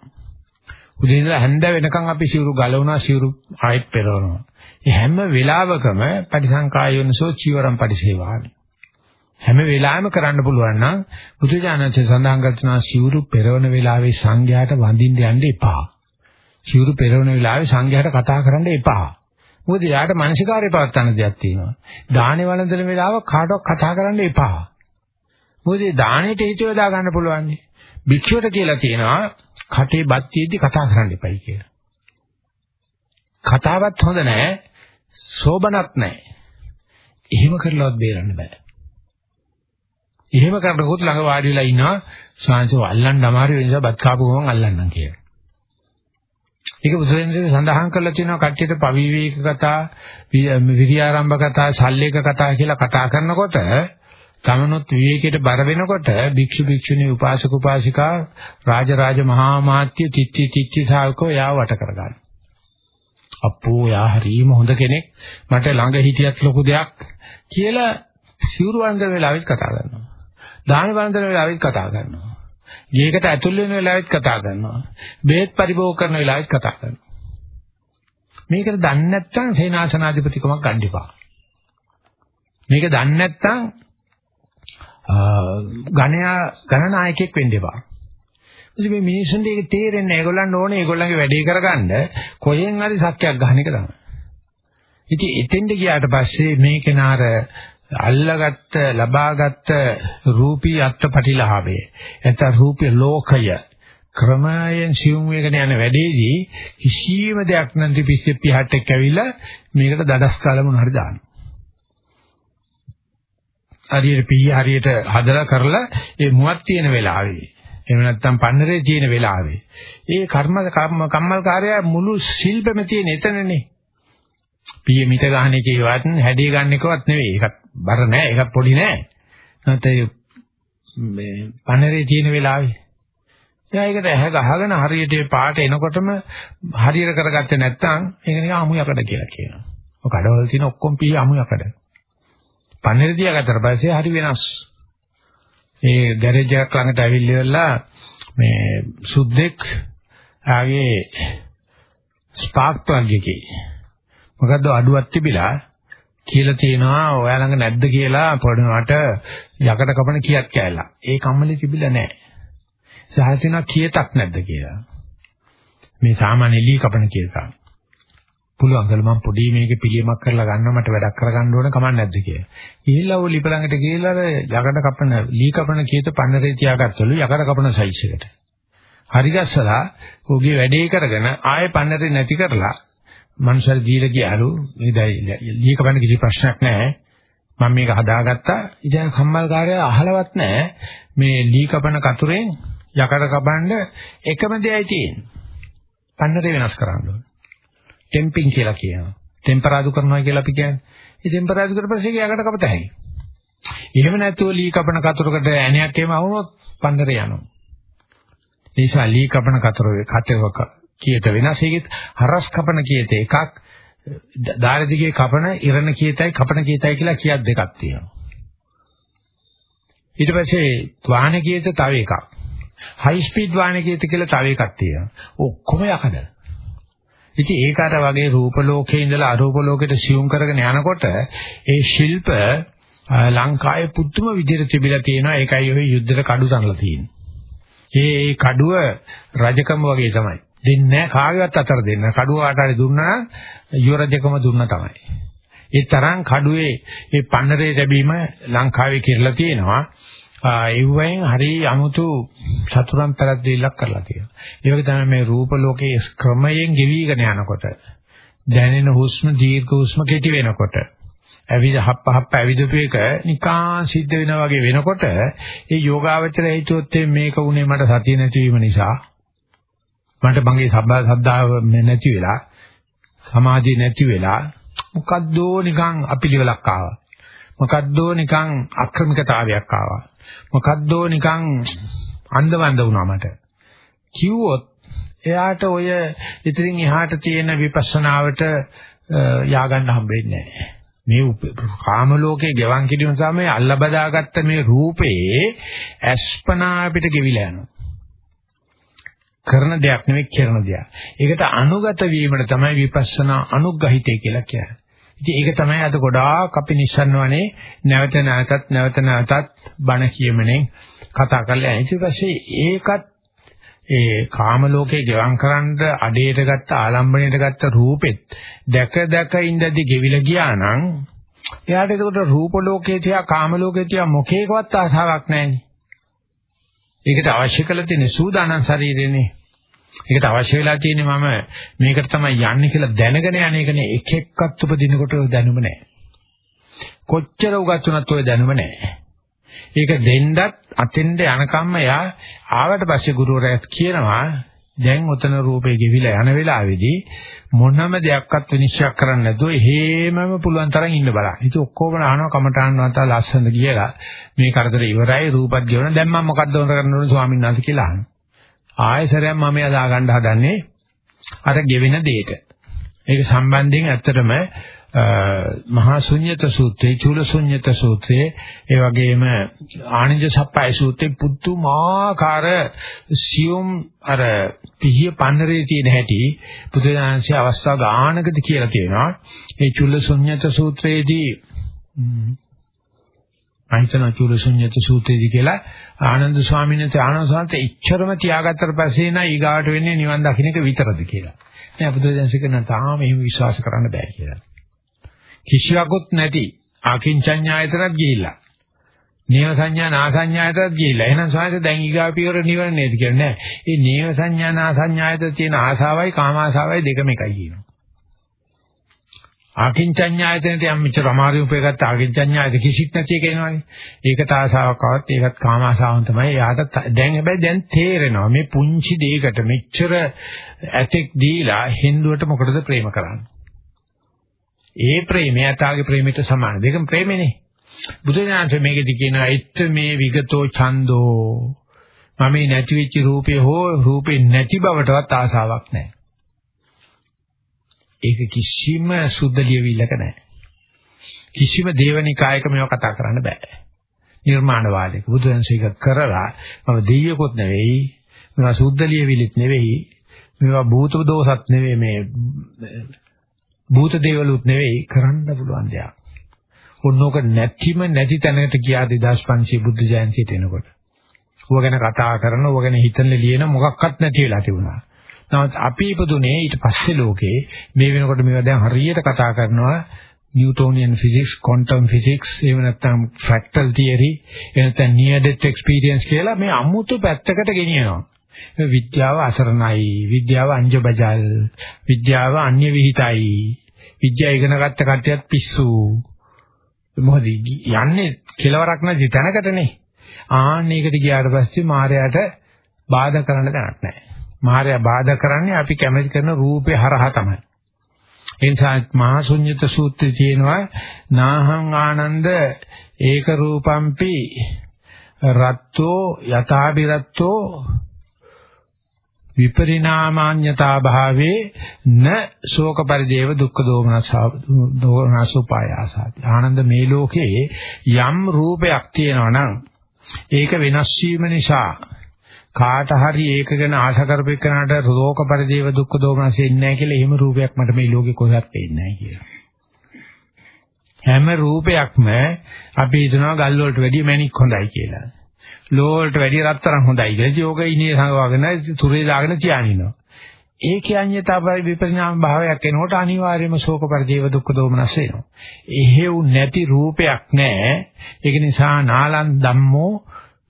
උදේ ඉඳලා හැන්ද වෙනකන් අපි සිවුරු ගලවනවා සිවුරු ආයෙත් පෙරවනවා. මේ හැම වෙලාවකම පරිසංකායෝනසෝ චීවරම් පරිසේවාමි. හැම වෙලාවෙම කරන්න පුළුවන් නම් බුදුජානකසේ සඳහන් කරනවා සිවුරු පෙරවන වෙලාවේ සංඝයාට වඳින්න යන්න එපා. සිවුරු පෙරවන වෙලාවේ සංඝයාට කතා කරන්න එපා. මොකද යාට මානසිකාරය පවත්තන දෙයක් තියෙනවා. දානේ වළඳන වෙලාව කාටවත් කතා කරන්න එපා. මොකද දානෙට හිත යොදා ගන්න පුළුවන්. භික්ෂුවට කියලා තියෙනවා කටේ බත් තියෙද්දි කතා කරන්න එපයි කියලා. කතාවත් හොඳ නැහැ, සෝබනත් නැහැ. එහෙම කරලවත් බේරන්න බෑ. එහෙම කරනකොට ළඟ වාඩි වෙලා ඉන්නවා ශාන්තිව අල්ලන්න අමාරු වෙන නිසා බත් කාපු ගමන් අල්ලන්නම් කියලා. ඒක බුදුරජාණන්සේ සඳහන් කරලා තියෙනවා කට්ටියට පවිවේක කතා, විරියාරම්භ කතා, ශල්්‍යක කතා කියලා කතා කරනකොට තමනුත් විවේකයට බර වෙනකොට භික්ෂු භික්ෂුණී උපාසක උපාසිකා රාජරාජ මහා මාත්‍ය තිත්ති තිත්ති ශාවකෝ යාව වට කරගන්න. අප්පෝ යා හරීම හොඳ කෙනෙක් මට ළඟ හිටියත් ලොකු දෙයක් කියලා සිවුරු වන්දන වෙලාවෙත් කතා කරනවා. දාන වන්දන වෙලාවෙත් කතා කරනවා. ගේකට ඇතුල් වෙන වෙලාවෙත් කතා කරනවා. බේත් පරිභෝග කරන වෙලාවෙත් කතා කරනවා. මේකට දන්නේ නැත්නම් සේනාසනාධිපතිකමක් ගන්න එපා. මේක දන්නේ නැත්නම් ගණයා ගණනායකයෙක් වෙන්න එපා. ඉතින් මේ මිනිස්සුන්ට ඒක තේරෙන්නේ නැහැ. ඒගොල්ලන්ට ඕනේ ඒගොල්ලන්ගේ වැඩේ කරගන්න කොහෙන් හරි සත්‍යයක් ගන්න එක තමයි. ඉතින් එතෙන්ට ගියාට පස්සේ මේ කෙනාර අල්ලගත්ත ලබාගත්ත රූපී අත්පටිලාභය නැත්නම් රූපී ලෝකය ක්‍රමයෙන් සියුම් වේගන යන වැඩේදී කිසියම් දෙයක් නැති පිස්සෙ පිහට් එක්ක ඇවිල්ලා මේකට දඩස් කාලා මොන හරි දානවා. හරියට පීය හරියට හදලා කරලා ඒ මුවක් තියෙන වෙලාවේ එහෙම නැත්නම් පන්නරේ තියෙන වෙලාවේ ඒ කර්ම කම්මල් කාර්යය මුළු ශිල්පෙම තියෙන එතනනේ පීය මිට ගන්න එකේවත් හැඩේ ගන්න එකවත් නෙවෙයි ඒකත් බර නෑ ඒකත් පොඩි නෑ නැත්නම් මේ පන්නරේ තියෙන වෙලාවේ එයා ඒකට ඇහ ගහගෙන හරියට ඒ පාට එනකොටම හරියට කරගත්තේ නැත්නම් ඒක නිකන් අමු යකඩ කියලා කියනවා. ඔය කඩවල තියෙන ඔක්කොම පී අමු යකඩ. පන්නරේ තියාගත්තට පස්සේ හරි වෙනස්. ඒ ගෑරේජ් එකක් ළඟට ඇවිල්ලා මේ සුද්දෙක් ආගේ ස්පාර්ක් ප්ලග් එකේ මොකද්ද අඩුවක් තිබිලා කියලා තියෙනවා ඔයා ළඟ නැද්ද කියලා පොඩනවට යකට කපන කියක් කෑල්ලා. ඒ කම්මලේ තිබිලා නැහැ. සහසිනා කියතක් නැද්ද කියලා. මේ සාමාන්‍ය ලී කපන කියතක්. පුළුවන් කල මම පොඩි මේකේ පිළියමක් කරලා ගන්න මට වැඩක් කරගන්න ඕන කමක් නැද්ද කියලා. ගිහිල්ලා ඔය ලිප ළඟට ගිහිල්ලා යකඩ කපන ලී කපන කීත පන්නරේ තියාගත්තලු යකඩ කපන සයිස් එකට. හරි ගස්සලා ඔහුගේ වැඩේ කරගෙන ආයෙ පන්නරේ නැති කරලා මනුෂ්‍යර දීලා ගියාලු මේ දැයි ලී කපන කිසි ප්‍රශ්නයක් නැහැ. මම මේක හදාගත්තා. ඉතින් කම්මල්කාරය අහලවත් නැහැ. මේ ලී කපන කතුරෙන් යකඩ කපන්න එකම දෙයයි තියෙන්නේ. පන්නරේ වෙනස් කරන්න ඕනේ. ටෙම්පින් කියලා කියනවා. ටෙම්පරාදු කරනවා කියලා අපි කියන්නේ. ඒ ටෙම්පරාදු කරපස්සේ යකඩ කපත හැකියි. එහෙම නැතුව ලී කපන කතුරකට ඇණයක් එහෙම වුණොත් පන්නරේ යනවා. නිසා ලී කපන කතුරේ කතේවක කීයට වෙනස් එකෙත් හරස් කපන කීයට එකක් දාරදිගේ කපන ඉරණ කීයටයි කපන කීයටයි කියලා කීයක් දෙකක් තියෙනවා. ඊට පස්සේ වාහන කීයට තව එකක්. හයි ස්පීඩ් වාහනයකට කියලා තව එකක් තියෙනවා. ඔක්කොම යකඩ. ඉතින් ඒක අර වගේ රූප ලෝකේ ඉඳලා අරූප ලෝකෙට සියුම් කරගෙන යනකොට ඒ ශිල්ප ලංකාවේ පුදුම විදිහට තිබිලා තියෙනවා. ඒකයි ඔය යුද්ධයට කඩු තනලා තියෙන්නේ. ඒ කඩුව රජකම වගේ තමයි. දෙන්නේ කාගේවත් අතර දෙන්න. කඩුව ආටාරි දුන්නා යුව රජකම දුන්නා තමයි. ඒ තරම් කඩුවේ මේ පන්නරේ ලැබීම ලංකාවේ කියලා තියෙනවා. ඒ වයින් හරි අමුතු සතුරන් පැලැද්දීලක් කරලා තියෙනවා. ඒ වගේ තමයි මේ රූප ලෝකයේ ක්‍රමයෙන් ගෙවිගෙන යනකොට දැනෙන හුස්ම දීර්ඝ හුස්ම කෙටි වෙනකොට ඇවිද හප්ප හප්ප ඇවිදපු එක නිකාන් සිද්ධ වෙනා වගේ වෙනකොට ඒ යෝගාවචර හිතුවොත් මේක උනේ මට සතිය නැතිවීම නිසා මට මගේ සබ්බා සද්දාව නැති වෙලා සමාධිය නැති වෙලා මොකද්දෝ නිකන් අපිලිවලක් ආවා මොකද්දෝ නිකන් අක්‍රමිකතාවයක් ආවා මොකද්දෝ නිකන් අන්දවන්ද වුණා මට. කිව්වොත් එයාට ඔය ඉතින් එහාට තියෙන විපස්සනාවට ය아가න්න හම්බෙන්නේ නැහැ. මේ කාම ලෝකේ ගෙවන් කිරීම තමයි අල්ල බදාගත්ත මේ රූපේ අස්පනා අපිට ගෙවිලා යනවා. කරන දෙයක් නෙවෙයි කරන දෙයක්. ඒකට අනුගත වීමට තමයි විපස්සනා අනුග්‍රහිතය කියලා කියන්නේ. ඉතින් ඒක තමයි අද ගොඩාක් අපි නිස්සන්වනේ නැවත නැවතත් නැවත නැවතත් බණ කියමනේ කතා කරලා ඊට පස්සේ ඒකත් ඒ කාම ලෝකේ ගෙවම් කරන්න අඩේට ගත්ත ආලම්බණයට ගත්ත රූපෙත් දැක දැක ඉඳදී ගෙවිලා ගියා නම් එයාට ඒකට රූප ලෝකේ තියා කාම ලෝකේ තියා මොකේකවත් ආසාවක් නැහැ. ඒකට අවශ්‍ය කරලා තියෙන සූදානම් ශරීරෙනේ ඒකට අවශ්‍ය වෙලා තියෙන්නේ මම මේකට තමයි යන්නේ කියලා දැනගෙන යන එකනේ එක එක්කත් උපදිනකොට දැනුම නැහැ. කොච්චර උගත් වුණත් ඔය දැනුම නැහැ. ඒක දෙන්නත් අතෙන්ද යනකම්ම යා ආවට පස්සේ ගුරුවරයාත් කියනවා දැන් උතන රූපේ ගෙවිලා යන වෙලාවේදී මොනම දෙයක්වත් විනිශ්චය කරන්න නැතුව එහෙමම පුළුවන් තරම් ඉන්න බලන්න. ඉතින් ඔක්කොම අහනවා කමටහන් වන්තා ලස්සනද කියලා. මේ කරදර ඉවරයි රූපත් ගෙවන දැන් මම මොකද්ද උන කරන්න ඕන ස්වාමීන් වහන්සේ කියලා අහනවා. ආයසරයක් මම එදා ගන්න හදන්නේ අර ගෙවෙන දෙයට. ඒක සම්බන්ධයෙන් ඇත්තටම මහා ශුන්්‍යත සූත්‍රයේ චූල ශුන්්‍යත සූත්‍රයේ ඒ වගේම ආනන්ද සප්පයි සූත්‍රයේ පුදුමාකාර සියුම් අර පිහිය පන්නරේ තියෙන හැටි බුදුදානසේ අවස්ථා ගානකද කියලා තියෙනවා. ඒ චූල ශුන්්‍යත සූත්‍රයේදී අහිතන චූල ශුන්්‍යත සූත්‍රයේදී කියලා ආනන්ද ස්වාමීන් වහන්සේ ආනන්ද ස්වාමීන් ඉච්ඡරම තියාගත්තට පස්සේ නා ඊගාට වෙන්නේ නිවන් දකින්න එක විතරද කියලා. නෑ බුදුදහමසේ කියන තාම එහෙම විශ්වාස කරන්න බෑ කියලා. කිසිවකුත් නැති අකින්චඤ්ඤායතනත් ගිහිල්ලා. නේව සංඥා නා සංඥායතනත් ගිහිල්ලා. එහෙනම් ස්වාමීන් දැන් ඊගා පියවර නිවන නේද කියලා නෑ. ඒ නේව සංඥා නා සංඥායත තියෙන ආසාවයි කාම ආසාවයි දෙකම එකයි කියනවා. ආකින්චඤ්ඤායතනට යම් මෙච්චර අමාරු උපයගත්ත ආකින්චඤ්ඤායත කිසිත් නැති එක එනවනේ. ඒකට ආසාවක් ආවත් ඒකත් කාම ආසාවන් තමයි. යාට දැන් හැබැයි දැන් තේරෙනවා මේ පුංචි දෙයකට මෙච්චර ඇතෙක් දීලා හින්දුවට මොකටද ප්‍රේම කරන්නේ? ඒ ප්‍රේමය තාගේ ප්‍රේමයට සමාන. දෙකම ප්‍රේමනේ. බුදුදහම මේකෙදි කියනවා ඉත්ත මේ විගතෝ ඡන්தோ මම මේ නැති වෙච්ච රූපේ හෝ රූපේ නැති බවටවත් ආසාවක් නැහැ. ඒක කිසිම සුද්ධ ලියවිල්ලක නැහැ. කිසිම දේවනිකායක මේව කතා කරන්න බෑ. නිර්මාණවාදයක බුදුන්සේක කරලා මම දෙයියකොත් නෙවෙයි මේවා සුද්ධ ලියවිලිත් නෙවෙයි මේවා භූත දෝසත් නෙවෙයි මේ භූත දේවලුත් නෙවෙයි කරන්න පුළුවන් දෙයක්. උන්නෝක නැතිම නැති තැනකට ගියා 2500 බුද්ධ ජයන්තියට එනකොට. ඌව ගැන කතා කරන ඌව ගැන හිතන ලියන මොකක්වත් නැති වෙලා තිබුණා. නමුත් අපි ඉපදුනේ ඊට පස්සේ ලෝකේ මේ වෙනකොට මේවා දැන් හරියට කතා කරනවා නිව්ටෝනියන් ෆිසික්ස්, ක්වොන්ටම් ෆිසික්ස්, එහෙම නැත්නම් ෆ්‍රැක්ටල් තියරි, එහෙම නැත්නම් නියර් ඩෙත් එක්ස්පීරියන්ස් කියලා මේ අමුතු පැත්තකට ගෙනියනවා. විද්‍යාව අසරණයි, විද්‍යාව අංජබජල්, විද්‍යාව අන්‍ය විහිතයි. විද්‍යාව ඉගෙන ගත්ත කට්ටියත් පිස්සු. මොකද යන්නේ කෙලවරක් නැති තැනකටනේ. ආන්න ඒකට ගියාට පස්සේ මායයට බාධා කරන්න දැනක් නැහැ. මායя බාධා කරන්නේ අපි කැමති කරන රූපේ හරහා තමයි. ඒ නිසා මහා ශුන්්‍යත සූත්‍රයේ තියෙනවා නාහං ආනන්ද ඒක රූපම්පි රත්තෝ යථාබිරත්තෝ විපරිණාමාඤ්‍යතා භාවේ න ශෝක පරිදේව දුක්ඛ දෝමනසා දෝමනසුපායාසාති ආනන්ද මේ ලෝකේ යම් රූපයක් තියෙනවා නම් ඒක වෙනස් වීම නිසා කාට හරි ඒක ගැන ආශා කරපෙන්නාට රෝග පරිදේව දුක්ඛ දෝමනස එන්නේ නැහැ කියලා එහෙම රූපයක් මට මේ ලෝකේ කොහෙවත් පේන්නේ නැහැ කියලා. හැම රූපයක්ම අපි හිතනවා ගල් වලට වැඩිය මැණික් හොඳයි කියලා. ලෝ වලට වැඩිය රත්තරන් හොඳයි කියලා. යෝග ඉනේ සංගවාගෙන තුරේ දාගෙන තියානිනවා. ඒ කියන්නේ තමයි විපරිණාම භාවයක් එනකොට අනිවාර්යයෙන්ම ශෝක පරිදේව දුක්ඛ දෝමනස් වෙනවා. එහෙව් නැති රූපයක් නැහැ. ඒක නිසා නාලං ධම්මෝ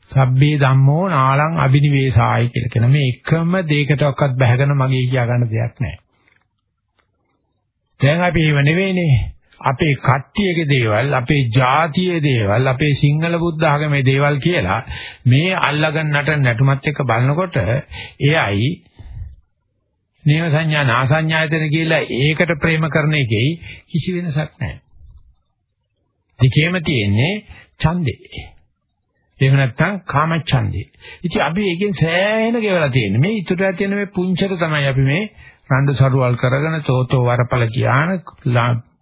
සබ්බේ ධම්මෝ නාලං අබිනිවේසායි කියලා කියන මේ එකම දෙයකටවත් බැහැගෙන මගේ කියා ගන්න දෙයක් නැහැ. දැන් අපි ඒව නෙවෙයිනේ. අපේ කට්ටියගේ දේවල්, අපේ ජාතියේ දේවල්, අපේ සිංහල බුද්ධ ආගමේ දේවල් කියලා මේ අල්ලගන්න නටන නැටුමත් එක්ක බලනකොට එයයි නේව සංඥා නාසඤ්ඤායතන කියලා ඒකට ප්‍රේම කරන එකේ කිසි වෙනසක් නැහැ. දෙකේම තියෙන්නේ ඡන්දේ. එහෙම නැත්නම් කාමච්ඡන්දේ. ඉතින් අපි එකෙන් සෑහෙන ගෙවලා තියෙන්නේ. මේ ඉතුරුලා තියෙන මේ පුංචර තමයි අපි මේ රණ්ඩු සරුවල් කරගෙන තෝතෝ වරපල කියාන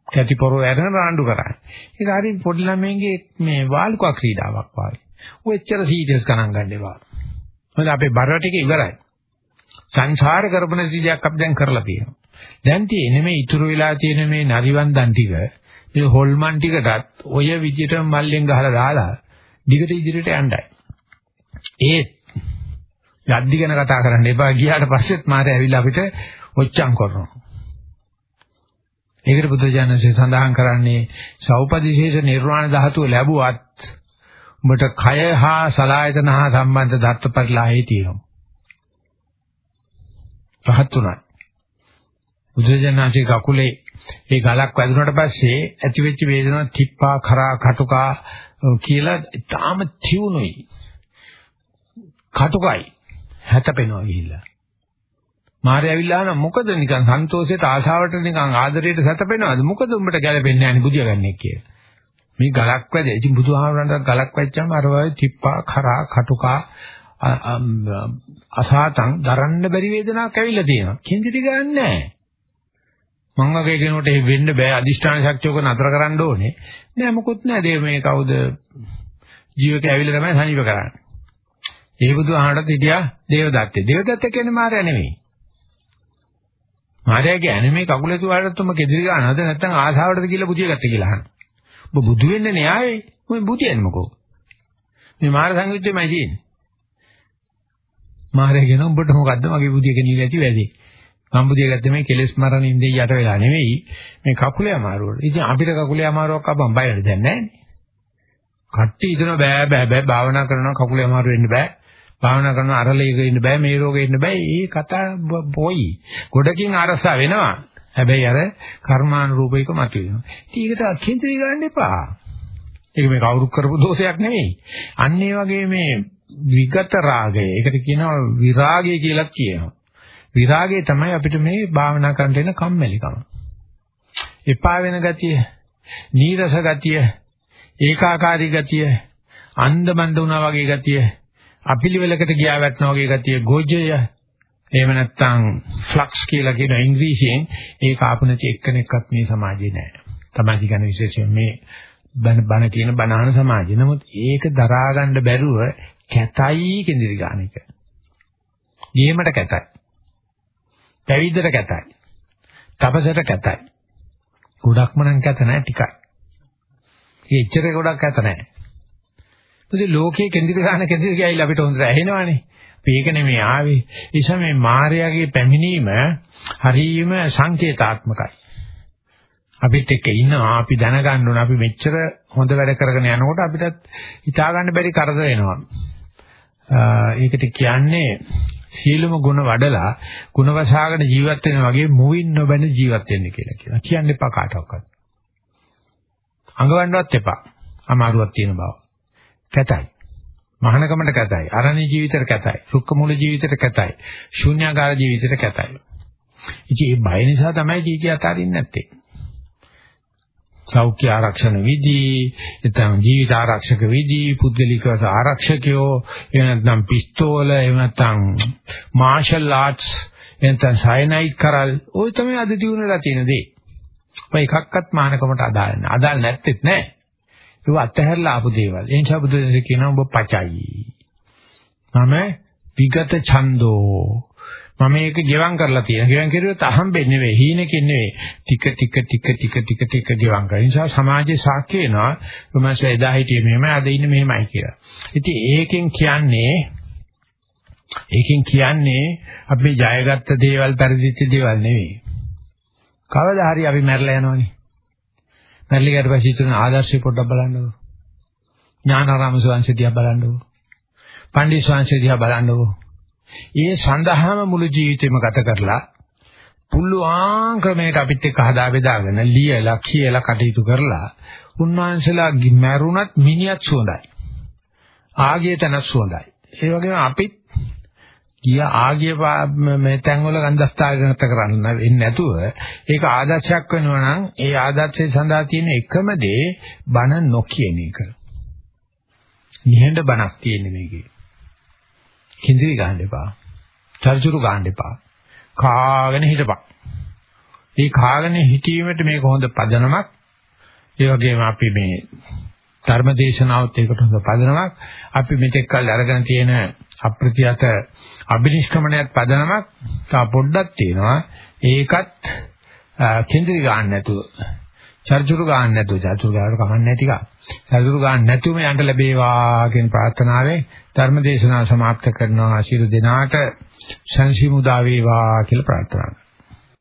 කැටි පොරෝ ඇරගෙන රණ්ඩු කරන්නේ. ඒක හරිය පොඩි ළමයින්ගේ මේ වාල්කුවා ක්‍රීඩාවක් වගේ. ඔය එච්චර සීරියස් ගණන් ගන්න එපා. මොකද අපේ බර ටික ඉවරයි. සංසාර කරපන සීජයක් අපි දැන් කරලා තියෙනවා. දැන් තියෙන්නේ මේ ඉතුරු වෙලා තියෙන මේ නරිවන්දන් ටික මේ හොල්මන් ටිකටත් ඔය විදිහට මල්ලෙන් ගහලා දාලා දිගට ඉදිරියට යන්නයි. ඒ යද්දි ගැන කතා කරන්න එපා ගියාට පස්සෙත් මාතේ ඇවිල්ලා අපිට ඔච්චම් කරනවා. ඒකට බුදුජානකසේ සඳහන් කරන්නේ සෞපදිශේෂ නිර්වාණ ධාතුව ලැබුවත් උඹට කය හා සලායතන හා සම්බන්ධ දත්තපරිලාහේ තියෙනවා. රහත් උනා. බුදුජානකසේ කකුලේ ඒ ගලක් වැදුනට පස්සේ ඇතිවෙච්ච වේදනාව තිප්පා කරා කටුකා කියලා තාම තියුණුයි. කටුකයි හැතපෙනවා ගිහිල්ලා. මාරය ඇවිල්ලා අහන මොකද නිකන් සන්තෝෂයට ආශාවට නිකන් ආදරයට සැතපෙනවද මොකද උඹට ගැලපෙන්නේ නැහැ නේ බුදියා ගන්න කියලා. මේ ගලක් වැද. ඉතින් බුදුහාමරන්ට ගලක් වැච්චාම අර වගේ තිප්පා කරා කටුකා අසාතං දරන්න බැරි වේදනාවක් ඇවිල්ලා තියෙනවා. කිංදිරි ගන්නෑ නැහැ. මං වගේ කෙනෙකුට ඒ වෙන්න බෑ අදිෂ්ඨාන ශක්තියක නතර කරන්න ඕනේ. නෑ මොකුත් නෑ. දේ මේ කවුද ජීවක ඇවිල්ලා තමයි සනීප කරන්නේ. ඒ බුදුහාමරට හිටියා දේවදත්තේ. දේවදත්ත කියන්නේ මාර්යා නෙවෙයි. මාර්යා කියන්නේ මේ කකුලේ තුවාලට උඹ කෙදිරි ගන්නවද නැත්නම් ආසාවටද කියලා බුදිය ගත්තේ කියලා අහන. ඔබ බුදු වෙන්නේ නෑ ආයේ. ඔය බුදියන්නේ මොකෝ? මේ මාර සංයුත්තේමයි තියෙන්නේ. මාර්යා කියන උඹට මොකද්ද මගේ බුදිය කෙනියලා ඇති වැඩි. මම බුදිය ගත්තේ මේ කෙලෙස් මරණ ඉඳේ යට වෙලා නෙවෙයි මේ කකුලේ අමාරුවට. ඉතින් අපිට කකුලේ අමාරුවක් අපම් බය වෙන්නේ දැන් නෑනේ. කට්ටි ඉතන බෑ බෑ බෑ භාවනා කරනවා කකුලේ අමාරු වෙන්න බෑ. භාවනා කරනවා අරලේක ඉන්න බෑ මේ රෝගේ ඉන්න බෑ. ඒ කතා පොයි. ගොඩකින් අරසා වෙනවා. හැබැයි අර කර්මානුරූපීක මතුවෙනවා. ඉතින් ඒකට අකින්තරි ගන්න එපා. ඒක මේ කවුරු කරපු දෝෂයක් නෙවෙයි. අන්න ඒ වගේ මේ විගත රාගය. ඒකට කියනවා විරාගය කියලා කියනවා. විරාගය තමයි අපිට මේ භාවනා කරන්න එන කම්මැලිකම. එපා වෙන ගතිය, නීරස ගතිය, ඒකාකාරී ගතිය, අන්ධබන්ද වුණා වගේ ගතිය, අපිලිවෙලකට ගියා වැටෙනා වගේ ගතිය, ගෝජය එහෙම නැත්නම් ෆ්ලක්ස් කියලා කියන ඉංග්‍රීසියෙන් ඒක ආපු නැති එක්කෙනෙක්වත් මේ සමාජේ නැහැ. තමයි කියන්නේ විශේෂයෙන් මේ බන බන කියන බනහන සමාජය. නමුත් ඒක දරා ගන්න බැරුව කැතයි කෙන්දිරි ගන්න එක. නියමට කැතයි. පැවිද්දට කැතයි. තපසට කැතයි. ගොඩක්ම නම් කැත නැහැ ටිකයි. ඒ එච්චර ගොඩක් කැත නැහැ. මොකද ලෝකයේ කෙන්දිරි ගන්න කෙන්දිරි ගෑයිලා අපිට හොඳට ඇහෙනවනේ. මේක නෙමෙයි ආවේ. ඒ නිසා මේ මායාවේ පැමිණීම හරීම සංකේතාත්මකයි. අපිත් එක්ක ඉන්නවා අපි දැනගන්න ඕන අපි මෙච්චර හොඳ වැඩ කරගෙන යනකොට අපිටත් හිතා ගන්න බැරි කරදර එනවා. ඒකට කියන්නේ සීලම ගුණ වඩලා ගුණ වසහාගෙන ජීවත් වෙන වගේ මුවින් නොබැන ජීවත් වෙන්න කියලා කියනවා. කියන්න එපා කාටවත්. අඟවන්නවත් එපා. අමාරුවක් තියෙන බව. කැතයි. මහානකමට කැතයි. අරණ්‍ය ජීවිතයට කැතයි. සුක්ක මූල ජීවිතයට කැතයි. ශූන්‍යාකාර ජීවිතයට කැතයි. ඉතින් මේ බය නිසා තමයි ජීවිතය අතාරින්නේ නැත්තේ. සෞඛ්‍ය ආරක්ෂණ විධි, නැත්නම් ජීවිත ආරක්ෂක විධි, පුද්ගලිකව ආරක්ෂකයෝ, එහෙම නැත්නම් පිස්තෝල, එහෙම නැත්නම් මාෂල් ආර්ට්ස්, එහෙනම් සයනයිඩ් කරල්, ওই තමයි අද දිනුනලා තියෙන දේ. ඔය එකක්වත් මානකමට අදාළ නැහැ. අදාළ නැත්තේත් නැහැ. ඒව අත්හැරලා ආපු දේවල්. ඒ නිසා බුදුදහම කියනවා ඔබ පචයි. මම විගත ඡන්தோ මම මේක ගෙවම් කරලා තියෙනවා. ගෙවම් කරුවොත් අහම්බෙන්නේ නෙවෙයි, හීනකින් නෙවෙයි. ටික ටික ටික ටික ටික ටික ගෙවම් කරන නිසා සමාජයේ සාක්ෂි වෙනවා. කොහොමද එදා හිටියේ මෙහෙමයි, අද ඉන්නේ මෙහෙමයි කියලා. ඉතින් ඒකෙන් කියන්නේ ඒකෙන් කියන්නේ අපි ජයගත්ත දේවල්, පරිදිච්ච දේවල් නෙවෙයි. කවදා හරි අපි මැරලා යනවනේ. මැරලි ගියට පස්සේ තුන ආදර්ශය පොඩ්ඩක් බලන්නකෝ. ඥානාරාම ස්වාමීන් දිහා බලන්නකෝ. පණ්ඩිත ස්වාමීන් දිහා බලන්නකෝ. ඒ සඳහාම මුළු ජීවිතේම ගත කරලා පුළුවන් ක්‍රමයකට අපිත් එක්ක හදා බෙදාගෙන ලියලා කියලා කටයුතු කරලා උන්වහන්සේලා මැරුණත් මිනිහත් සුවඳයි. ආගිය තැන සුවඳයි. ඒ වගේම අපිත් ගිය ආගිය මේ තැන්වල ගන්ධස්ථාන නැත කරන්න වෙන්නේ නැතුව ඒක ආදර්ශයක් වෙනවා නම් ඒ ආදර්ශය සඳහා තියෙන එකම දේ බන නොකියන එක. නිහඬ බණක් තියෙන්නේ මේකේ. කිඳිරි ගන්න එපා. චර්චුරු ගන්න එපා. කාගෙන හිටපන්. මේ කාගෙන හිටීමේට මේක හොඳ පදනමක්. ඒ වගේම අපි මේ ධර්මදේශනාවත් ඒකට හොඳ පදනමක්. අපි මෙතෙක් කල් අරගෙන තියෙන අප්‍රතියත අබිනිෂ්ක්‍මණයත් පදනමක් තා පොඩ්ඩක් තියෙනවා. ඒකත් කිඳිරි ගන්න නැතුව චර්චුරු ගන්න නැතුව චර්චුරු ගාවට කමන්නේ නැති එක. චර්චුරු ගන්න නැතුවම යන්න ලැබේවා කියන ප්‍රාර්ථනාවෙන් ධර්ම දේශනාව સમાપ્ત කරනවා. ආශිර්වාද දෙනාට සංසි මුදා වේවා කියලා ප්‍රාර්ථනා කරනවා.